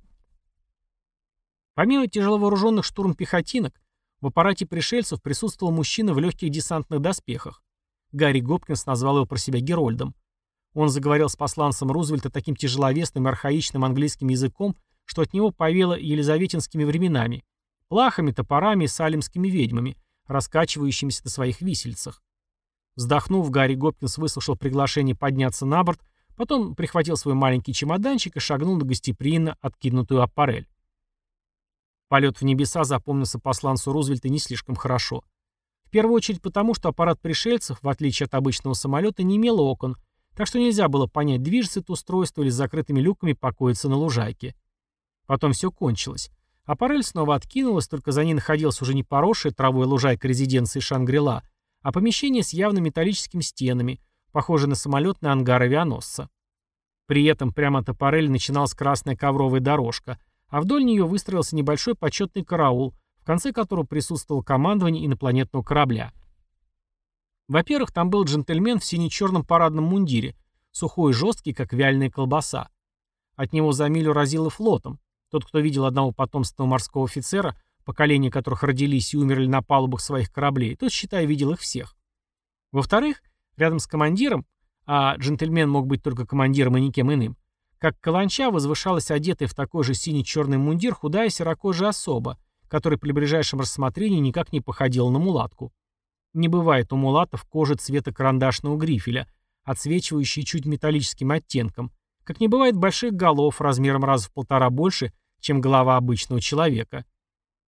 Помимо тяжеловооруженных штурмпехотинок, в аппарате пришельцев присутствовал мужчина в легких десантных доспехах. Гарри Гопкинс назвал его про себя Герольдом. Он заговорил с посланцем Рузвельта таким тяжеловесным и архаичным английским языком, что от него повело елизаветинскими временами, плахами, топорами и салимскими ведьмами, раскачивающимися на своих висельцах. Вздохнув, Гарри Гопкинс выслушал приглашение подняться на борт, потом прихватил свой маленький чемоданчик и шагнул на гостеприимно откинутую аппарель. Полет в небеса запомнился посланцу Рузвельта не слишком хорошо. В первую очередь потому, что аппарат пришельцев, в отличие от обычного самолета, не имел окон, так что нельзя было понять, движется это устройство или с закрытыми люками покоится на лужайке. Потом все кончилось. Аппарель снова откинулась, только за ней находилась уже не поросшая травой лужайка резиденции Шангрила, а помещение с явно металлическими стенами, похожее на самолетный ангар авианосца. При этом прямо от аппарели начиналась красная ковровая дорожка, а вдоль нее выстроился небольшой почетный караул, в конце которого присутствовал командование инопланетного корабля. Во-первых, там был джентльмен в сине-черном парадном мундире, сухой и жесткий, как вяленая колбаса. От него за милю разило флотом, тот, кто видел одного потомственного морского офицера, поколения которых родились и умерли на палубах своих кораблей, тот, считай, видел их всех. Во-вторых, рядом с командиром, а джентльмен мог быть только командиром и никем иным, как каланча возвышалась одетая в такой же синий-черный мундир худая серокожая особа, которая при ближайшем рассмотрении никак не походила на мулатку. Не бывает у мулатов кожи цвета карандашного грифеля, отсвечивающей чуть металлическим оттенком, как не бывает больших голов размером раз в полтора больше, чем голова обычного человека.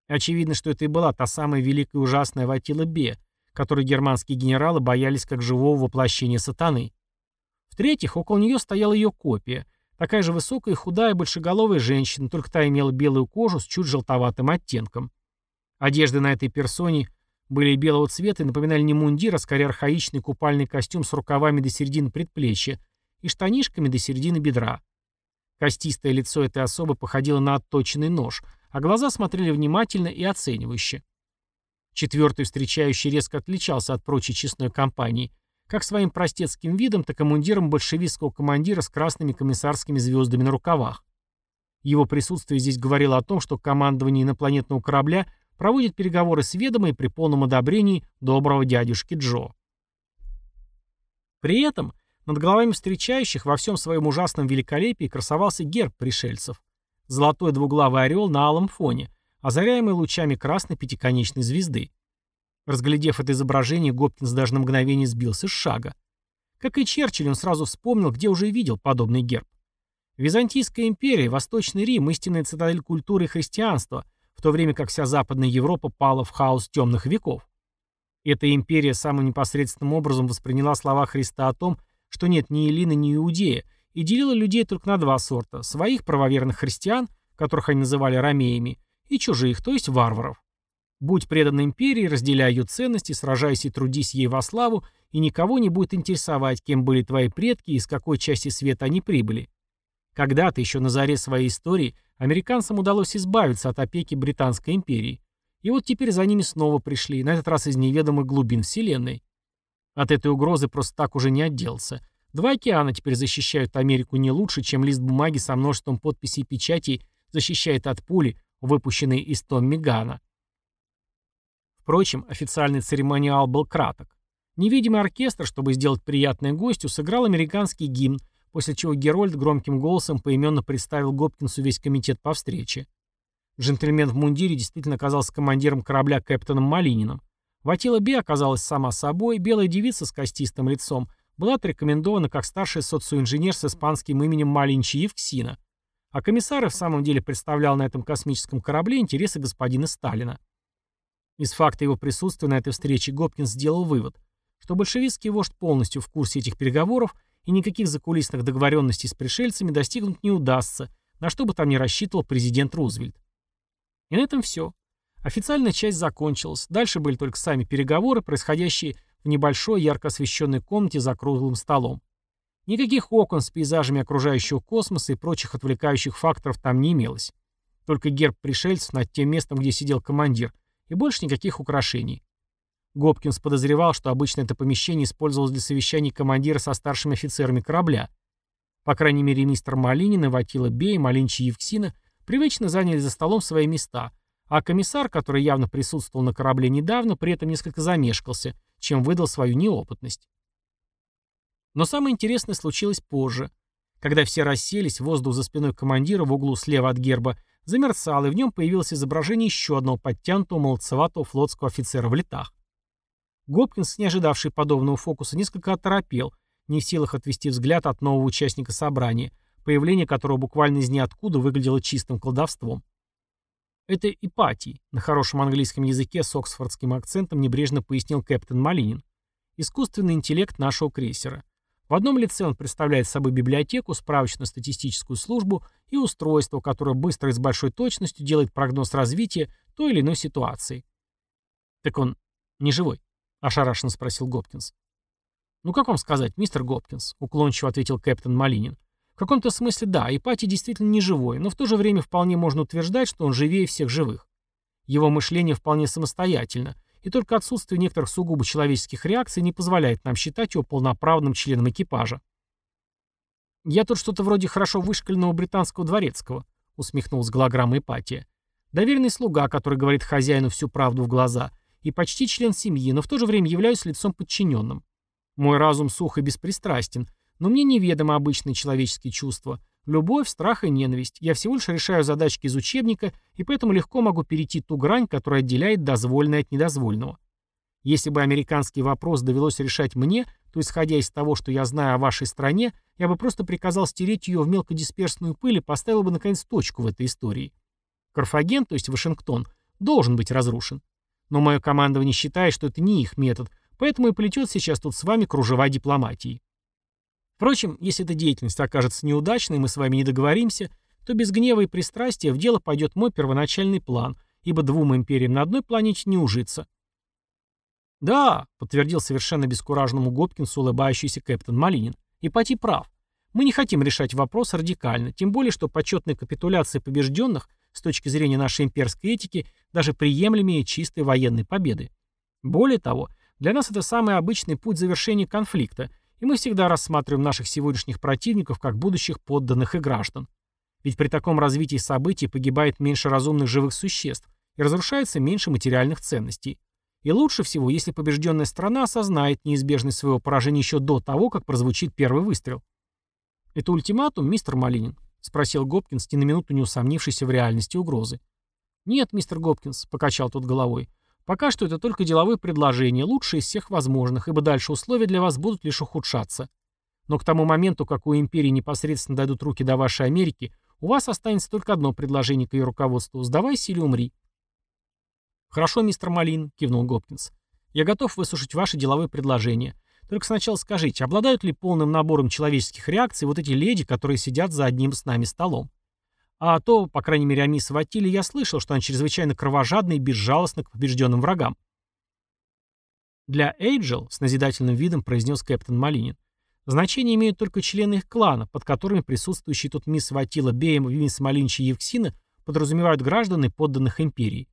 Очевидно, что это и была та самая великая и ужасная Ватила Бе, которой германские генералы боялись как живого воплощения сатаны. В-третьих, около нее стояла ее копия, такая же высокая и худая большеголовая женщина, только та имела белую кожу с чуть желтоватым оттенком. Одежды на этой персоне были белого цвета и напоминали не мундир, а скорее архаичный купальный костюм с рукавами до середины предплечья и штанишками до середины бедра. Костистое лицо этой особы походило на отточенный нож, а глаза смотрели внимательно и оценивающе. Четвертый встречающий резко отличался от прочей честной компании, как своим простецким видом, так и мундиром большевистского командира с красными комиссарскими звездами на рукавах. Его присутствие здесь говорило о том, что командование инопланетного корабля проводит переговоры с ведомой при полном одобрении доброго дядюшки Джо. При этом над головами встречающих во всем своем ужасном великолепии красовался герб пришельцев. Золотой двуглавый орел на алом фоне, озаряемый лучами красной пятиконечной звезды. Разглядев это изображение, Гопкинс даже на мгновение сбился с шага. Как и Черчилль, он сразу вспомнил, где уже видел подобный герб. Византийская империя, Восточный Рим, истинная цитадель культуры и христианства, в то время как вся Западная Европа пала в хаос темных веков. Эта империя самым непосредственным образом восприняла слова Христа о том, что нет ни Элины, ни Иудея, и делила людей только на два сорта – своих правоверных христиан, которых они называли ромеями, и чужих, то есть варваров. Будь предан империи, разделяя ее ценности, сражаясь и трудись ей во славу, и никого не будет интересовать, кем были твои предки и из какой части света они прибыли. Когда-то, еще на заре своей истории, американцам удалось избавиться от опеки Британской империи. И вот теперь за ними снова пришли, на этот раз из неведомых глубин Вселенной. От этой угрозы просто так уже не отделался. Два океана теперь защищают Америку не лучше, чем лист бумаги со множеством подписей и печатей защищает от пули, выпущенной из Томми Гана. Впрочем, официальный церемониал был краток. Невидимый оркестр, чтобы сделать приятное гостю, сыграл американский гимн, после чего Герольд громким голосом поименно представил Гопкинсу весь комитет по встрече. Джентльмен в мундире действительно оказался командиром корабля капитаном Малининым. Ватила Би оказалась сама собой, белая девица с костистым лицом была отрекомендована как старший социоинженер с испанским именем Малинчи Евксина. А комиссар и в самом деле представлял на этом космическом корабле интересы господина Сталина. Из факта его присутствия на этой встрече Гопкинс сделал вывод, что большевистский вождь полностью в курсе этих переговоров и никаких закулисных договоренностей с пришельцами достигнуть не удастся, на что бы там ни рассчитывал президент Рузвельт. И на этом все. Официальная часть закончилась. Дальше были только сами переговоры, происходящие в небольшой ярко освещенной комнате за круглым столом. Никаких окон с пейзажами окружающего космоса и прочих отвлекающих факторов там не имелось. Только герб пришельцев над тем местом, где сидел командир, и больше никаких украшений. Гопкинс подозревал, что обычно это помещение использовалось для совещаний командира со старшими офицерами корабля. По крайней мере, мистер Малинин Ватила Бей, Малинчи Евксина привычно заняли за столом свои места, а комиссар, который явно присутствовал на корабле недавно, при этом несколько замешкался, чем выдал свою неопытность. Но самое интересное случилось позже. Когда все расселись, воздух за спиной командира в углу слева от герба замерцал, и в нем появилось изображение еще одного подтянутого молодцеватого флотского офицера в летах. Гопкинс, не ожидавший подобного фокуса, несколько оторопел, не в силах отвести взгляд от нового участника собрания, появление которого буквально из ниоткуда выглядело чистым колдовством. Это Ипатий, на хорошем английском языке с оксфордским акцентом небрежно пояснил капитан Малинин. Искусственный интеллект нашего крейсера. В одном лице он представляет собой библиотеку, справочно-статистическую службу и устройство, которое быстро и с большой точностью делает прогноз развития той или иной ситуации. Так он не живой? — ошарашенно спросил Гопкинс. «Ну как вам сказать, мистер Гопкинс?» — уклончиво ответил капитан Малинин. «В каком-то смысле да, Ипатий действительно не живой, но в то же время вполне можно утверждать, что он живее всех живых. Его мышление вполне самостоятельно, и только отсутствие некоторых сугубо человеческих реакций не позволяет нам считать его полноправным членом экипажа». «Я тут что-то вроде хорошо вышкаленного британского дворецкого», — усмехнулась голограмма Ипатия. «Доверенный слуга, который говорит хозяину всю правду в глаза — и почти член семьи, но в то же время являюсь лицом подчиненным. Мой разум сух и беспристрастен, но мне неведомы обычные человеческие чувства. Любовь, страх и ненависть. Я всего лишь решаю задачки из учебника, и поэтому легко могу перейти ту грань, которая отделяет дозволенное от недозволенного. Если бы американский вопрос довелось решать мне, то, исходя из того, что я знаю о вашей стране, я бы просто приказал стереть ее в мелкодисперсную пыль и поставил бы, наконец, точку в этой истории. Карфаген, то есть Вашингтон, должен быть разрушен. Но мое командование считает, что это не их метод, поэтому и плетет сейчас тут с вами кружева дипломатии. Впрочем, если эта деятельность окажется неудачной, и мы с вами не договоримся, то без гнева и пристрастия в дело пойдет мой первоначальный план, ибо двум империям на одной планете не ужиться. «Да», — подтвердил совершенно бескуражному Гопкинсу улыбающийся капитан Малинин, — «Ипати прав. Мы не хотим решать вопрос радикально, тем более, что почетная капитуляция побежденных с точки зрения нашей имперской этики, даже приемлемее чистой военной победы. Более того, для нас это самый обычный путь завершения конфликта, и мы всегда рассматриваем наших сегодняшних противников как будущих подданных и граждан. Ведь при таком развитии событий погибает меньше разумных живых существ и разрушается меньше материальных ценностей. И лучше всего, если побежденная страна осознает неизбежность своего поражения еще до того, как прозвучит первый выстрел. Это ультиматум, мистер Малинин. — спросил Гопкинс, ни на минуту не усомнившийся в реальности угрозы. «Нет, мистер Гопкинс», — покачал тот головой. «Пока что это только деловые предложения, лучшие из всех возможных, ибо дальше условия для вас будут лишь ухудшаться. Но к тому моменту, как у империи непосредственно дойдут руки до вашей Америки, у вас останется только одно предложение к ее руководству — сдавайся или умри». «Хорошо, мистер Малин», — кивнул Гопкинс. «Я готов выслушать ваши деловые предложения. Только сначала скажите, обладают ли полным набором человеческих реакций вот эти леди, которые сидят за одним с нами столом? А то, по крайней мере, о мисс Ватиле я слышал, что она чрезвычайно кровожадна и безжалостна к побежденным врагам. Для Эйджел, с назидательным видом произнес капитан Малинин, значение имеют только члены их клана, под которыми присутствующие тут мисс Ватила Беем и мисс Малинчи Евксина подразумевают граждан и подданных империи.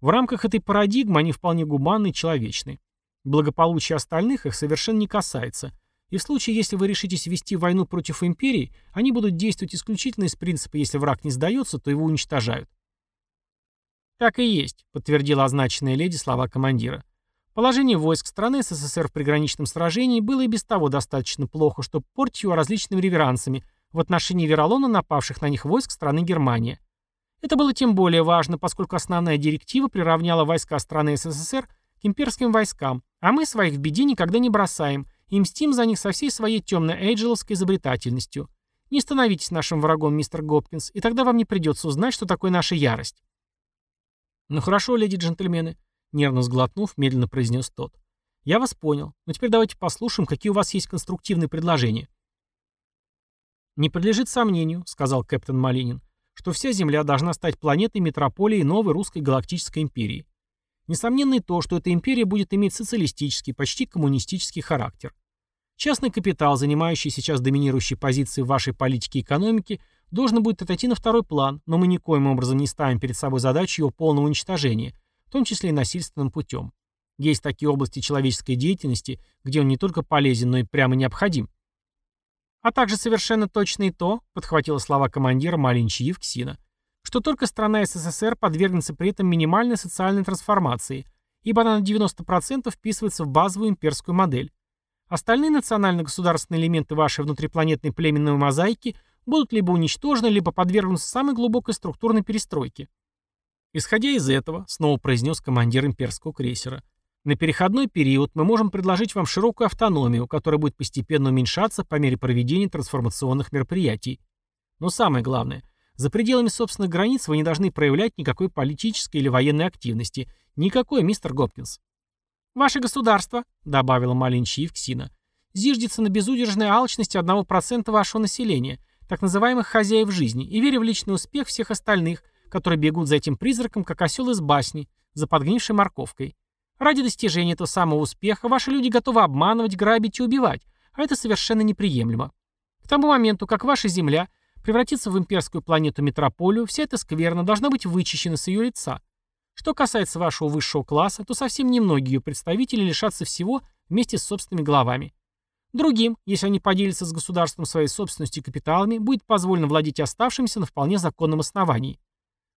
В рамках этой парадигмы они вполне гуманны и человечны. Благополучие остальных их совершенно не касается. И в случае, если вы решитесь вести войну против империи, они будут действовать исключительно из принципа, если враг не сдается, то его уничтожают. «Так и есть», — подтвердила означенная леди слова командира. Положение войск страны СССР в приграничном сражении было и без того достаточно плохо, чтобы портить его различными реверансами в отношении Веролона напавших на них войск страны Германия. Это было тем более важно, поскольку основная директива приравняла войска страны СССР к имперским войскам, а мы своих в беде никогда не бросаем и мстим за них со всей своей темной эйджеловской изобретательностью. Не становитесь нашим врагом, мистер Гопкинс, и тогда вам не придется узнать, что такое наша ярость. «Ну хорошо, леди-джентльмены», — нервно сглотнув, медленно произнес тот. «Я вас понял. Но теперь давайте послушаем, какие у вас есть конструктивные предложения». «Не подлежит сомнению», — сказал капитан Малинин, «что вся Земля должна стать планетой метрополией новой русской галактической империи. Несомненно и то, что эта империя будет иметь социалистический, почти коммунистический характер. Частный капитал, занимающий сейчас доминирующие позиции в вашей политике и экономике, должен будет отойти на второй план, но мы никоим образом не ставим перед собой задачу его полного уничтожения, в том числе и насильственным путем. Есть такие области человеческой деятельности, где он не только полезен, но и прямо необходим. А также совершенно точно и то, подхватила слова командира Малинчи Евксина, что только страна СССР подвергнется при этом минимальной социальной трансформации, ибо она на 90% вписывается в базовую имперскую модель. Остальные национально-государственные элементы вашей внутрипланетной племенной мозаики будут либо уничтожены, либо подвергнуться самой глубокой структурной перестройке. Исходя из этого, снова произнес командир имперского крейсера, на переходной период мы можем предложить вам широкую автономию, которая будет постепенно уменьшаться по мере проведения трансформационных мероприятий. Но самое главное, за пределами собственных границ вы не должны проявлять никакой политической или военной активности. Никакой, мистер Гопкинс. «Ваше государство», — добавила Малинчи Евксина, «зиждется на безудержной алчности 1% вашего населения, так называемых хозяев жизни, и веря в личный успех всех остальных, которые бегут за этим призраком, как осел из басни, за подгнившей морковкой. Ради достижения этого самого успеха ваши люди готовы обманывать, грабить и убивать, а это совершенно неприемлемо. К тому моменту, как ваша Земля превратится в имперскую планету-метрополию, вся эта скверна должна быть вычищена с ее лица. Что касается вашего высшего класса, то совсем немногие ее представители лишатся всего вместе с собственными головами. Другим, если они поделятся с государством своей собственностью и капиталами, будет позволено владеть оставшимся на вполне законном основании.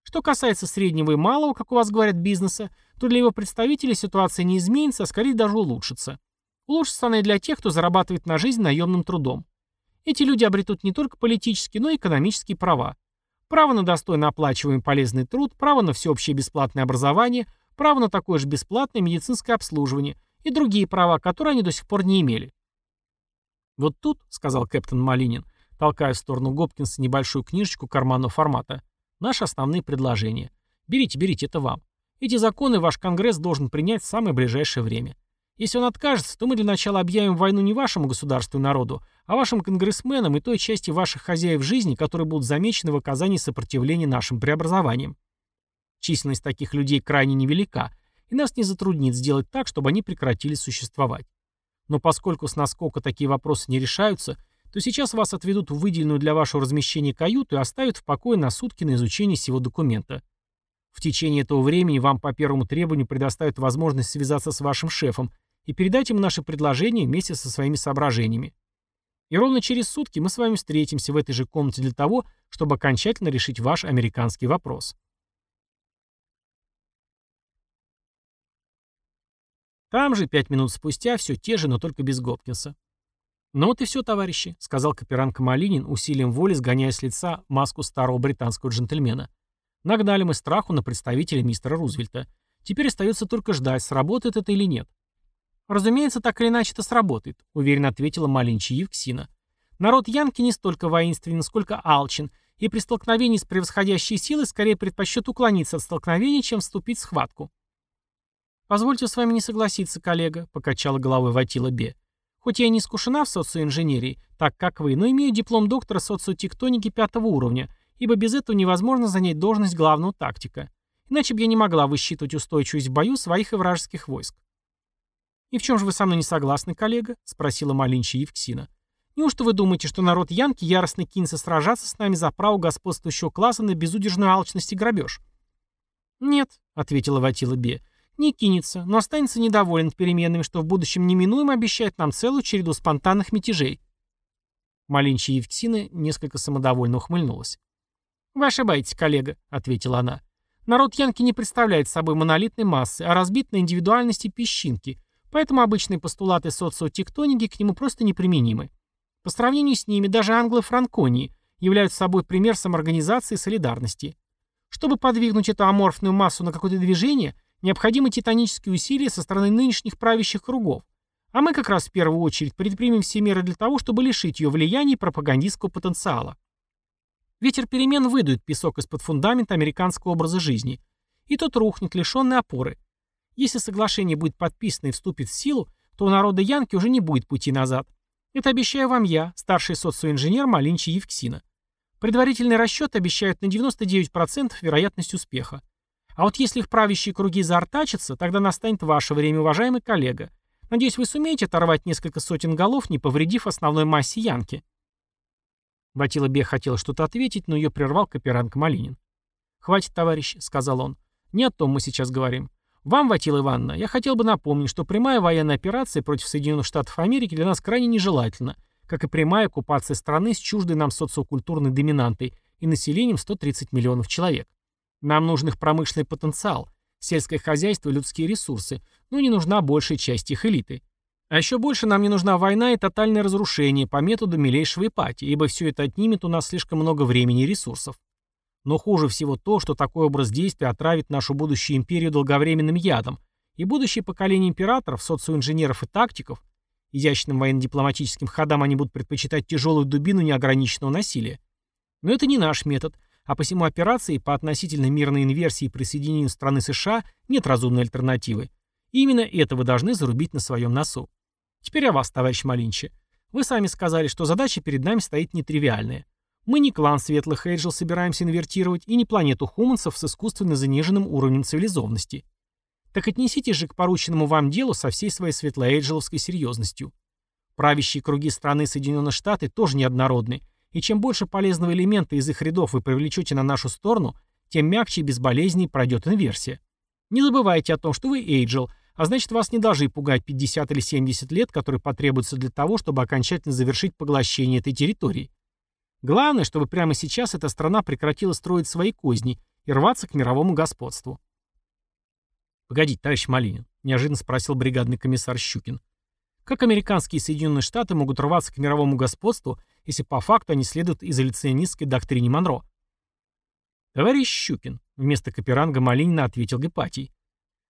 Что касается среднего и малого, как у вас говорят, бизнеса, то для его представителей ситуация не изменится, а скорее даже улучшится. Улучшится она и для тех, кто зарабатывает на жизнь наемным трудом. Эти люди обретут не только политические, но и экономические права. Право на достойно оплачиваемый полезный труд, право на всеобщее бесплатное образование, право на такое же бесплатное медицинское обслуживание и другие права, которые они до сих пор не имели. «Вот тут», — сказал капитан Малинин, толкая в сторону Гопкинса небольшую книжечку карманного формата, — «наши основные предложения. Берите, берите, это вам. Эти законы ваш Конгресс должен принять в самое ближайшее время. Если он откажется, то мы для начала объявим войну не вашему государству и народу, а вашим конгрессменам и той части ваших хозяев жизни, которые будут замечены в оказании сопротивления нашим преобразованиям. Численность таких людей крайне невелика, и нас не затруднит сделать так, чтобы они прекратили существовать. Но поскольку с наскока такие вопросы не решаются, то сейчас вас отведут в выделенную для вашего размещения каюту и оставят в покое на сутки на изучение всего документа. В течение этого времени вам по первому требованию предоставят возможность связаться с вашим шефом и передать ему наши предложения вместе со своими соображениями. И ровно через сутки мы с вами встретимся в этой же комнате для того, чтобы окончательно решить ваш американский вопрос. Там же, пять минут спустя, все те же, но только без Гопкинса. «Ну вот и все, товарищи», — сказал Каперан Камалинин, усилием воли сгоняя с лица маску старого британского джентльмена. «Нагнали мы страху на представителя мистера Рузвельта. Теперь остается только ждать, сработает это или нет. «Разумеется, так или иначе это сработает», — уверенно ответила маленькая Евксина. «Народ Янки не столько воинственен, сколько алчен, и при столкновении с превосходящей силой скорее предпочтет уклониться от столкновения, чем вступить в схватку». «Позвольте с вами не согласиться, коллега», — покачала головой Ватила Бе. «Хоть я и не искушена в социоинженерии, так как вы, но имею диплом доктора социотектоники пятого уровня, ибо без этого невозможно занять должность главного тактика. Иначе бы я не могла высчитывать устойчивость в бою своих и вражеских войск. «И в чем же вы со мной не согласны, коллега?» — спросила Малинча Евксина. «Неужто вы думаете, что народ Янки яростно кинется сражаться с нами за право господствующего класса на безудержную алчность и грабеж?» «Нет», — ответила Ватила Бе, — «не кинется, но останется недоволен переменами, что в будущем неминуемо обещает нам целую череду спонтанных мятежей». Малинча Евксина несколько самодовольно ухмыльнулась. «Вы ошибаетесь, коллега», — ответила она. «Народ Янки не представляет собой монолитной массы, а разбит на индивидуальности песчинки, Поэтому обычные постулаты социотектоники к нему просто неприменимы. По сравнению с ними даже англо-франконии являются собой пример самоорганизации и солидарности. Чтобы подвигнуть эту аморфную массу на какое-то движение, необходимы титанические усилия со стороны нынешних правящих кругов. А мы как раз в первую очередь предпримем все меры для того, чтобы лишить ее влияния и пропагандистского потенциала. Ветер перемен выдует песок из-под фундамента американского образа жизни, и тот рухнет, лишенный опоры. Если соглашение будет подписано и вступит в силу, то у народа Янки уже не будет пути назад. Это обещаю вам я, старший социоинженер Малинчи Евксина. Предварительный расчет обещают на 99% вероятность успеха. А вот если их правящие круги заортачатся, тогда настанет ваше время, уважаемый коллега. Надеюсь, вы сумеете оторвать несколько сотен голов, не повредив основной массе Янки. Батила Бех хотела что-то ответить, но ее прервал Каперанг Малинин. «Хватит, товарищ», — сказал он. «Не о том мы сейчас говорим. Вам, Ватила Ивановна, я хотел бы напомнить, что прямая военная операция против Соединенных Штатов Америки для нас крайне нежелательна, как и прямая оккупация страны с чуждой нам социокультурной доминантой и населением 130 миллионов человек. Нам нужен их промышленный потенциал, сельское хозяйство и людские ресурсы, но не нужна большая часть их элиты. А еще больше нам не нужна война и тотальное разрушение по методу милейшего Ипатии, ибо все это отнимет у нас слишком много времени и ресурсов. Но хуже всего то, что такой образ действия отравит нашу будущую империю долговременным ядом, и будущее поколение императоров, социоинженеров и тактиков, изящным военно-дипломатическим ходам они будут предпочитать тяжелую дубину неограниченного насилия. Но это не наш метод, а посему операции по относительно мирной инверсии и присоединению страны США нет разумной альтернативы. И именно это вы должны зарубить на своем носу. Теперь о вас, товарищ Малинчи. Вы сами сказали, что задача перед нами стоит нетривиальная. Мы не клан Светлых Эйджел собираемся инвертировать и не планету хуманцев с искусственно заниженным уровнем цивилизованности. Так отнеситесь же к порученному вам делу со всей своей светлоэйджеловской серьезностью. Правящие круги страны Соединенных Штаты тоже неоднородны, и чем больше полезного элемента из их рядов вы привлечете на нашу сторону, тем мягче и безболезней пройдет инверсия. Не забывайте о том, что вы Эйджел, а значит вас не должны пугать 50 или 70 лет, которые потребуются для того, чтобы окончательно завершить поглощение этой территории. Главное, чтобы прямо сейчас эта страна прекратила строить свои козни и рваться к мировому господству. «Погодите, товарищ Малинин», — неожиданно спросил бригадный комиссар Щукин. «Как американские Соединенные Штаты могут рваться к мировому господству, если по факту они следуют изоляционистской доктрине Монро?» «Товарищ Щукин», — вместо Каперанга Малинина ответил Гепатий.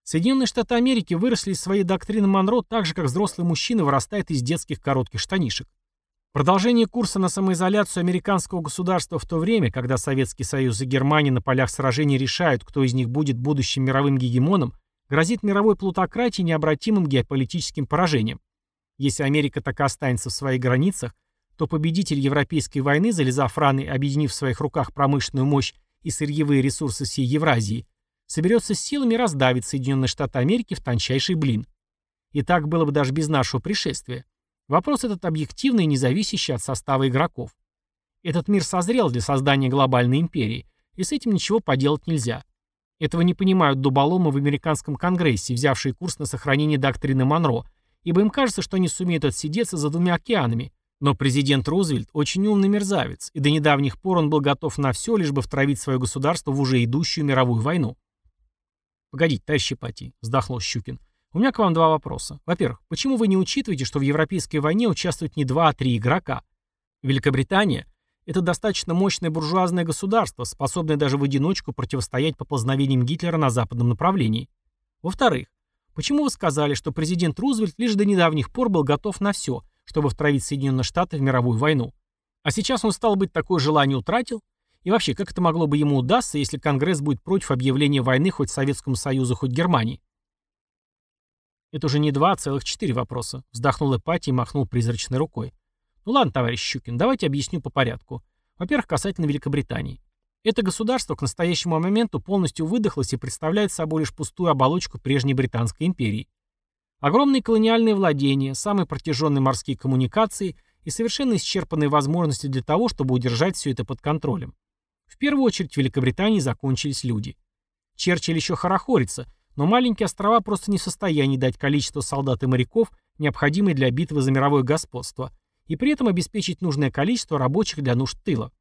«Соединенные Штаты Америки выросли из своей доктрины Монро так же, как взрослый мужчина вырастает из детских коротких штанишек. Продолжение курса на самоизоляцию американского государства в то время, когда Советский Союз и Германия на полях сражений решают, кто из них будет будущим мировым гегемоном, грозит мировой плутократии необратимым геополитическим поражением. Если Америка так останется в своих границах, то победитель Европейской войны, залезав раны и объединив в своих руках промышленную мощь и сырьевые ресурсы всей Евразии, соберется с силами и раздавит Соединенные Штаты Америки в тончайший блин. И так было бы даже без нашего пришествия. Вопрос этот объективный и независящий от состава игроков. Этот мир созрел для создания глобальной империи, и с этим ничего поделать нельзя. Этого не понимают дуболомы в американском конгрессе, взявшие курс на сохранение доктрины Монро, ибо им кажется, что они сумеют отсидеться за двумя океанами. Но президент Рузвельт очень умный мерзавец, и до недавних пор он был готов на все, лишь бы втравить свое государство в уже идущую мировую войну. «Погодите, товарищ Ипатий», — вздохнул Щукин, — у меня к вам два вопроса. Во-первых, почему вы не учитываете, что в европейской войне участвуют не два, а три игрока? Великобритания – это достаточно мощное буржуазное государство, способное даже в одиночку противостоять поползновениям Гитлера на западном направлении. Во-вторых, почему вы сказали, что президент Рузвельт лишь до недавних пор был готов на все, чтобы втравить Соединенные Штаты в мировую войну? А сейчас он, стал быть, такое желание утратил? И вообще, как это могло бы ему удастся, если Конгресс будет против объявления войны хоть Советскому Союзу, хоть Германии? Это уже не два, а целых четыре вопроса. Вздохнул Ипатий и махнул призрачной рукой. Ну ладно, товарищ Щукин, давайте объясню по порядку. Во-первых, касательно Великобритании. Это государство к настоящему моменту полностью выдохлось и представляет собой лишь пустую оболочку прежней Британской империи. Огромные колониальные владения, самые протяженные морские коммуникации и совершенно исчерпанные возможности для того, чтобы удержать все это под контролем. В первую очередь в Великобритании закончились люди. Черчилль еще хорохорится, но маленькие острова просто не в состоянии дать количество солдат и моряков, необходимое для битвы за мировое господство, и при этом обеспечить нужное количество рабочих для нужд тыла.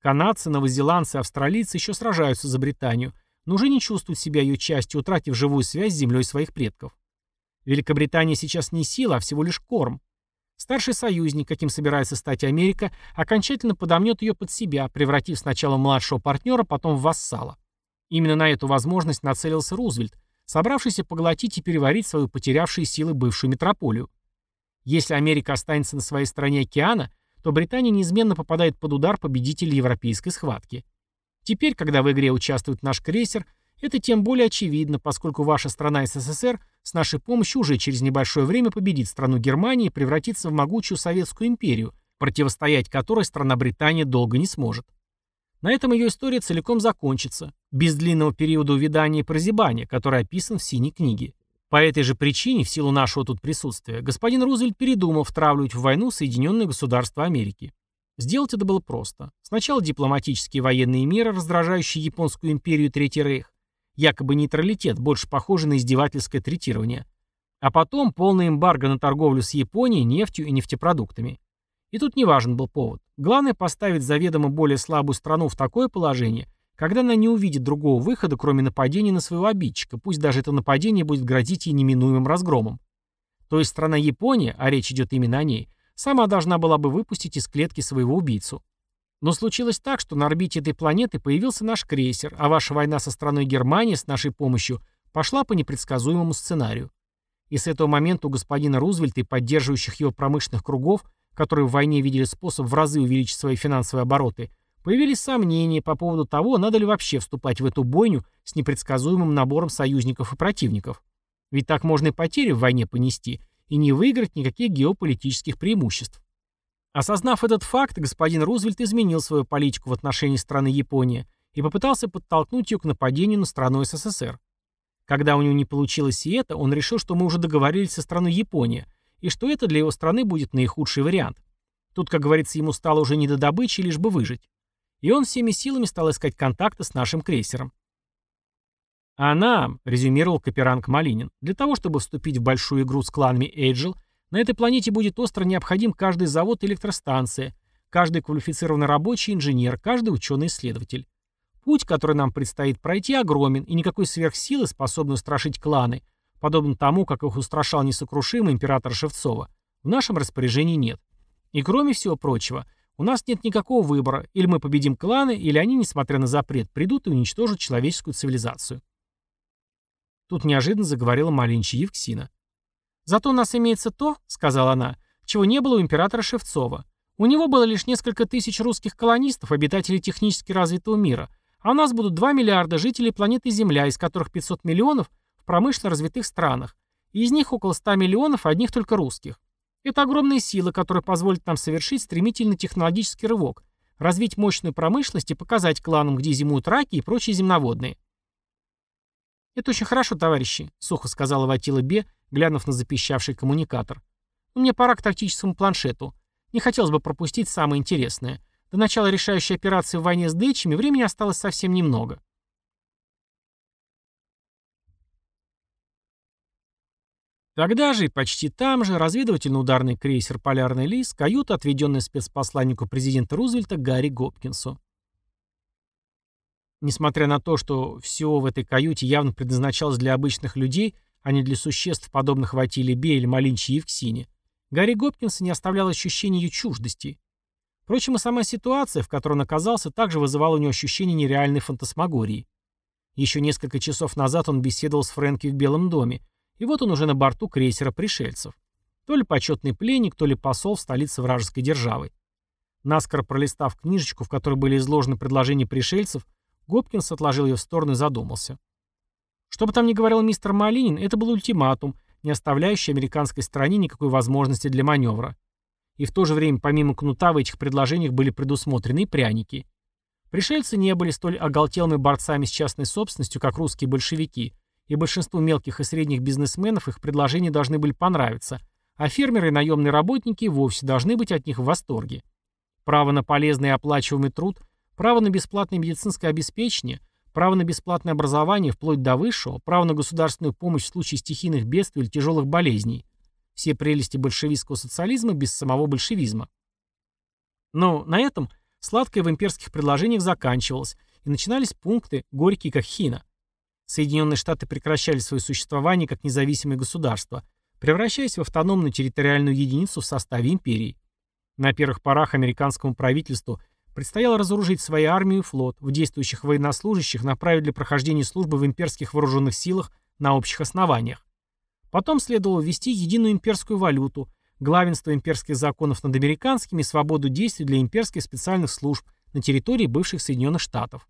Канадцы, новозеландцы, австралийцы еще сражаются за Британию, но уже не чувствуют себя ее частью, утратив живую связь с землей своих предков. Великобритания сейчас не сила, а всего лишь корм. Старший союзник, каким собирается стать Америка, окончательно подомнет ее под себя, превратив сначала младшего партнера, потом в вассала. Именно на эту возможность нацелился Рузвельт, собравшийся поглотить и переварить свою потерявшие силы бывшую метрополию. Если Америка останется на своей стороне океана, то Британия неизменно попадает под удар победителей европейской схватки. Теперь, когда в игре участвует наш крейсер, это тем более очевидно, поскольку ваша страна СССР с нашей помощью уже через небольшое время победит страну Германии и превратится в могучую Советскую империю, противостоять которой страна Британия долго не сможет. На этом ее история целиком закончится, без длинного периода увядания и прозябания, который описан в «Синей книге». По этой же причине, в силу нашего тут присутствия, господин Рузвельт передумал втравливать в войну Соединенные Государства Америки. Сделать это было просто. Сначала дипломатические военные меры, раздражающие Японскую империю и Третий Рейх, якобы нейтралитет, больше похожий на издевательское третирование. А потом полная эмбарго на торговлю с Японией, нефтью и нефтепродуктами. И тут не важен был повод. Главное поставить заведомо более слабую страну в такое положение, когда она не увидит другого выхода, кроме нападения на своего обидчика, пусть даже это нападение будет грозить ей неминуемым разгромом. То есть страна Япония, а речь идет именно о ней, сама должна была бы выпустить из клетки своего убийцу. Но случилось так, что на орбите этой планеты появился наш крейсер, а ваша война со страной Германии с нашей помощью пошла по непредсказуемому сценарию. И с этого момента у господина Рузвельта и поддерживающих его промышленных кругов, которые в войне видели способ в разы увеличить свои финансовые обороты, появились сомнения по поводу того, надо ли вообще вступать в эту бойню с непредсказуемым набором союзников и противников. Ведь так можно и потери в войне понести, и не выиграть никаких геополитических преимуществ. Осознав этот факт, господин Рузвельт изменил свою политику в отношении страны Япония и попытался подтолкнуть ее к нападению на страну СССР. Когда у него не получилось и это, он решил, что мы уже договорились со страной Япония, и что это для его страны будет наихудший вариант. Тут, как говорится, ему стало уже не до добычи, лишь бы выжить. И он всеми силами стал искать контакты с нашим крейсером. А нам, резюмировал Каперанг Малинин, для того, чтобы вступить в большую игру с кланами Эйджел, на этой планете будет остро необходим каждый завод и электростанция, каждый квалифицированный рабочий инженер, каждый ученый-исследователь. Путь, который нам предстоит пройти, огромен, и никакой сверхсилы, способной устрашить кланы, подобно тому, как их устрашал несокрушимый император Шевцова, в нашем распоряжении нет. И кроме всего прочего, у нас нет никакого выбора, или мы победим кланы, или они, несмотря на запрет, придут и уничтожат человеческую цивилизацию. Тут неожиданно заговорила Малинча Евксина. «Зато у нас имеется то, — сказала она, — чего не было у императора Шевцова. У него было лишь несколько тысяч русских колонистов, обитателей технически развитого мира, а у нас будут 2 миллиарда жителей планеты Земля, из которых 500 миллионов в промышленно развитых странах, и из них около 100 миллионов одних только русских. Это огромная сила, которая позволит нам совершить стремительный технологический рывок, развить мощную промышленность и показать кланам, где зимуют раки и прочие земноводные. «Это очень хорошо, товарищи», — сухо сказала Ватила Бе, глянув на запищавший коммуникатор. «Но мне пора к тактическому планшету. Не хотелось бы пропустить самое интересное. До начала решающей операции в войне с Дэчами времени осталось совсем немного». Тогда же и почти там же разведывательно-ударный крейсер «Полярный лис», каюта, отведенная спецпосланнику президента Рузвельта Гарри Гопкинсу. Несмотря на то, что все в этой каюте явно предназначалось для обычных людей, а не для существ, подобных Ватиле Бе или Малинчи Евксине, Гарри Гопкинса не оставлял ощущения ее чуждости. Впрочем, и сама ситуация, в которой он оказался, также вызывала у него ощущение нереальной фантасмагории. Еще несколько часов назад он беседовал с Фрэнки в Белом доме, и вот он уже на борту крейсера пришельцев. То ли почетный пленник, то ли посол в столице вражеской державы. Наскоро пролистав книжечку, в которой были изложены предложения пришельцев, Гопкинс отложил ее в сторону и задумался. Что бы там ни говорил мистер Малинин, это был ультиматум, не оставляющий американской стороне никакой возможности для маневра. И в то же время, помимо кнута, в этих предложениях были предусмотрены и пряники. Пришельцы не были столь оголтелыми борцами с частной собственностью, как русские большевики, и большинству мелких и средних бизнесменов их предложения должны были понравиться, а фермеры и наемные работники вовсе должны быть от них в восторге. Право на полезный и оплачиваемый труд – Право на бесплатное медицинское обеспечение, право на бесплатное образование вплоть до высшего, право на государственную помощь в случае стихийных бедствий или тяжелых болезней. Все прелести большевистского социализма без самого большевизма. Но на этом сладкое в имперских предложениях заканчивалось, и начинались пункты, горькие как хина. Соединенные Штаты прекращали свое существование как независимое государство, превращаясь в автономную территориальную единицу в составе империи. На первых порах американскому правительству – Предстояло разоружить свои армию и флот, в действующих военнослужащих направить для прохождения службы в имперских вооруженных силах на общих основаниях. Потом следовало ввести единую имперскую валюту, главенство имперских законов над американскими и свободу действий для имперских специальных служб на территории бывших Соединенных Штатов.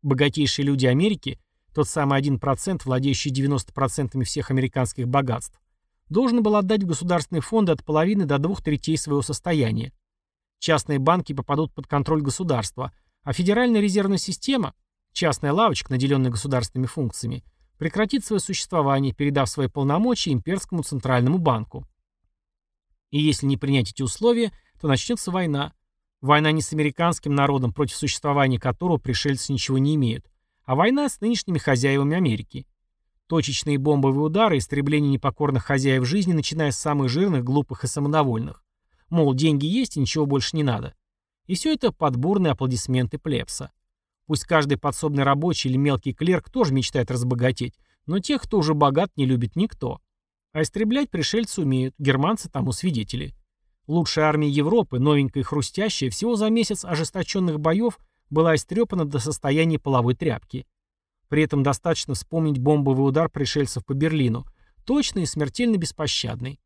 Богатейшие люди Америки, тот самый 1%, владеющий 90% всех американских богатств, должен был отдать в государственные фонды от половины до двух третей своего состояния. Частные банки попадут под контроль государства, а Федеральная резервная система, частная лавочка, наделенная государственными функциями, прекратит свое существование, передав свои полномочия имперскому центральному банку. И если не принять эти условия, то начнется война. Война не с американским народом, против существования которого пришельцы ничего не имеют, а война с нынешними хозяевами Америки. Точечные бомбовые удары, истребление непокорных хозяев жизни, начиная с самых жирных, глупых и самодовольных. Мол, деньги есть и ничего больше не надо. И все это под бурные аплодисменты плебса. Пусть каждый подсобный рабочий или мелкий клерк тоже мечтает разбогатеть, но тех, кто уже богат, не любит никто. А истреблять пришельцы умеют, германцы тому свидетели. Лучшая армия Европы, новенькая и хрустящая, всего за месяц ожесточенных боев была истрепана до состояния половой тряпки. При этом достаточно вспомнить бомбовый удар пришельцев по Берлину, точный и смертельно беспощадный.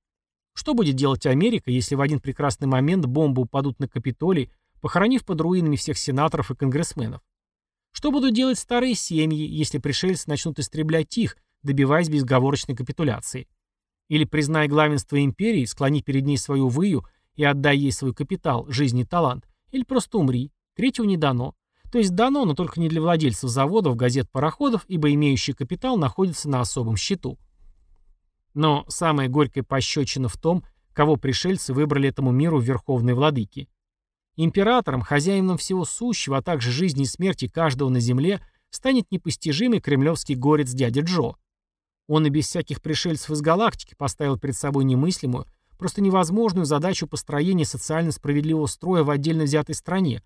Что будет делать Америка, если в один прекрасный момент бомбы упадут на Капитолий, похоронив под руинами всех сенаторов и конгрессменов? Что будут делать старые семьи, если пришельцы начнут истреблять их, добиваясь безговорочной капитуляции? Или признай главенство империи, склони перед ней свою выю и отдай ей свой капитал, жизнь и талант, или просто умри. Третьего не дано. То есть дано, но только не для владельцев заводов, газет, пароходов, ибо имеющий капитал находится на особом счету. Но самая горькая пощечина в том, кого пришельцы выбрали этому миру верховные владыки. Императором, хозяином всего сущего, а также жизни и смерти каждого на земле станет непостижимый кремлевский горец дядя Джо. Он и без всяких пришельцев из галактики поставил перед собой немыслимую, просто невозможную задачу построения социально справедливого строя в отдельно взятой стране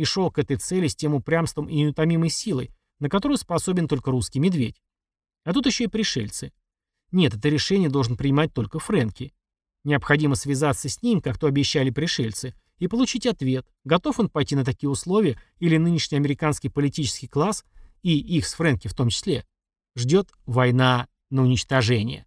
и шел к этой цели с тем упрямством и неутомимой силой, на которую способен только русский медведь. А тут еще и пришельцы. Нет, это решение должен принимать только Фрэнки. Необходимо связаться с ним, как то обещали пришельцы, и получить ответ, готов он пойти на такие условия или нынешний американский политический класс, и их с Фрэнки в том числе, ждет война на уничтожение.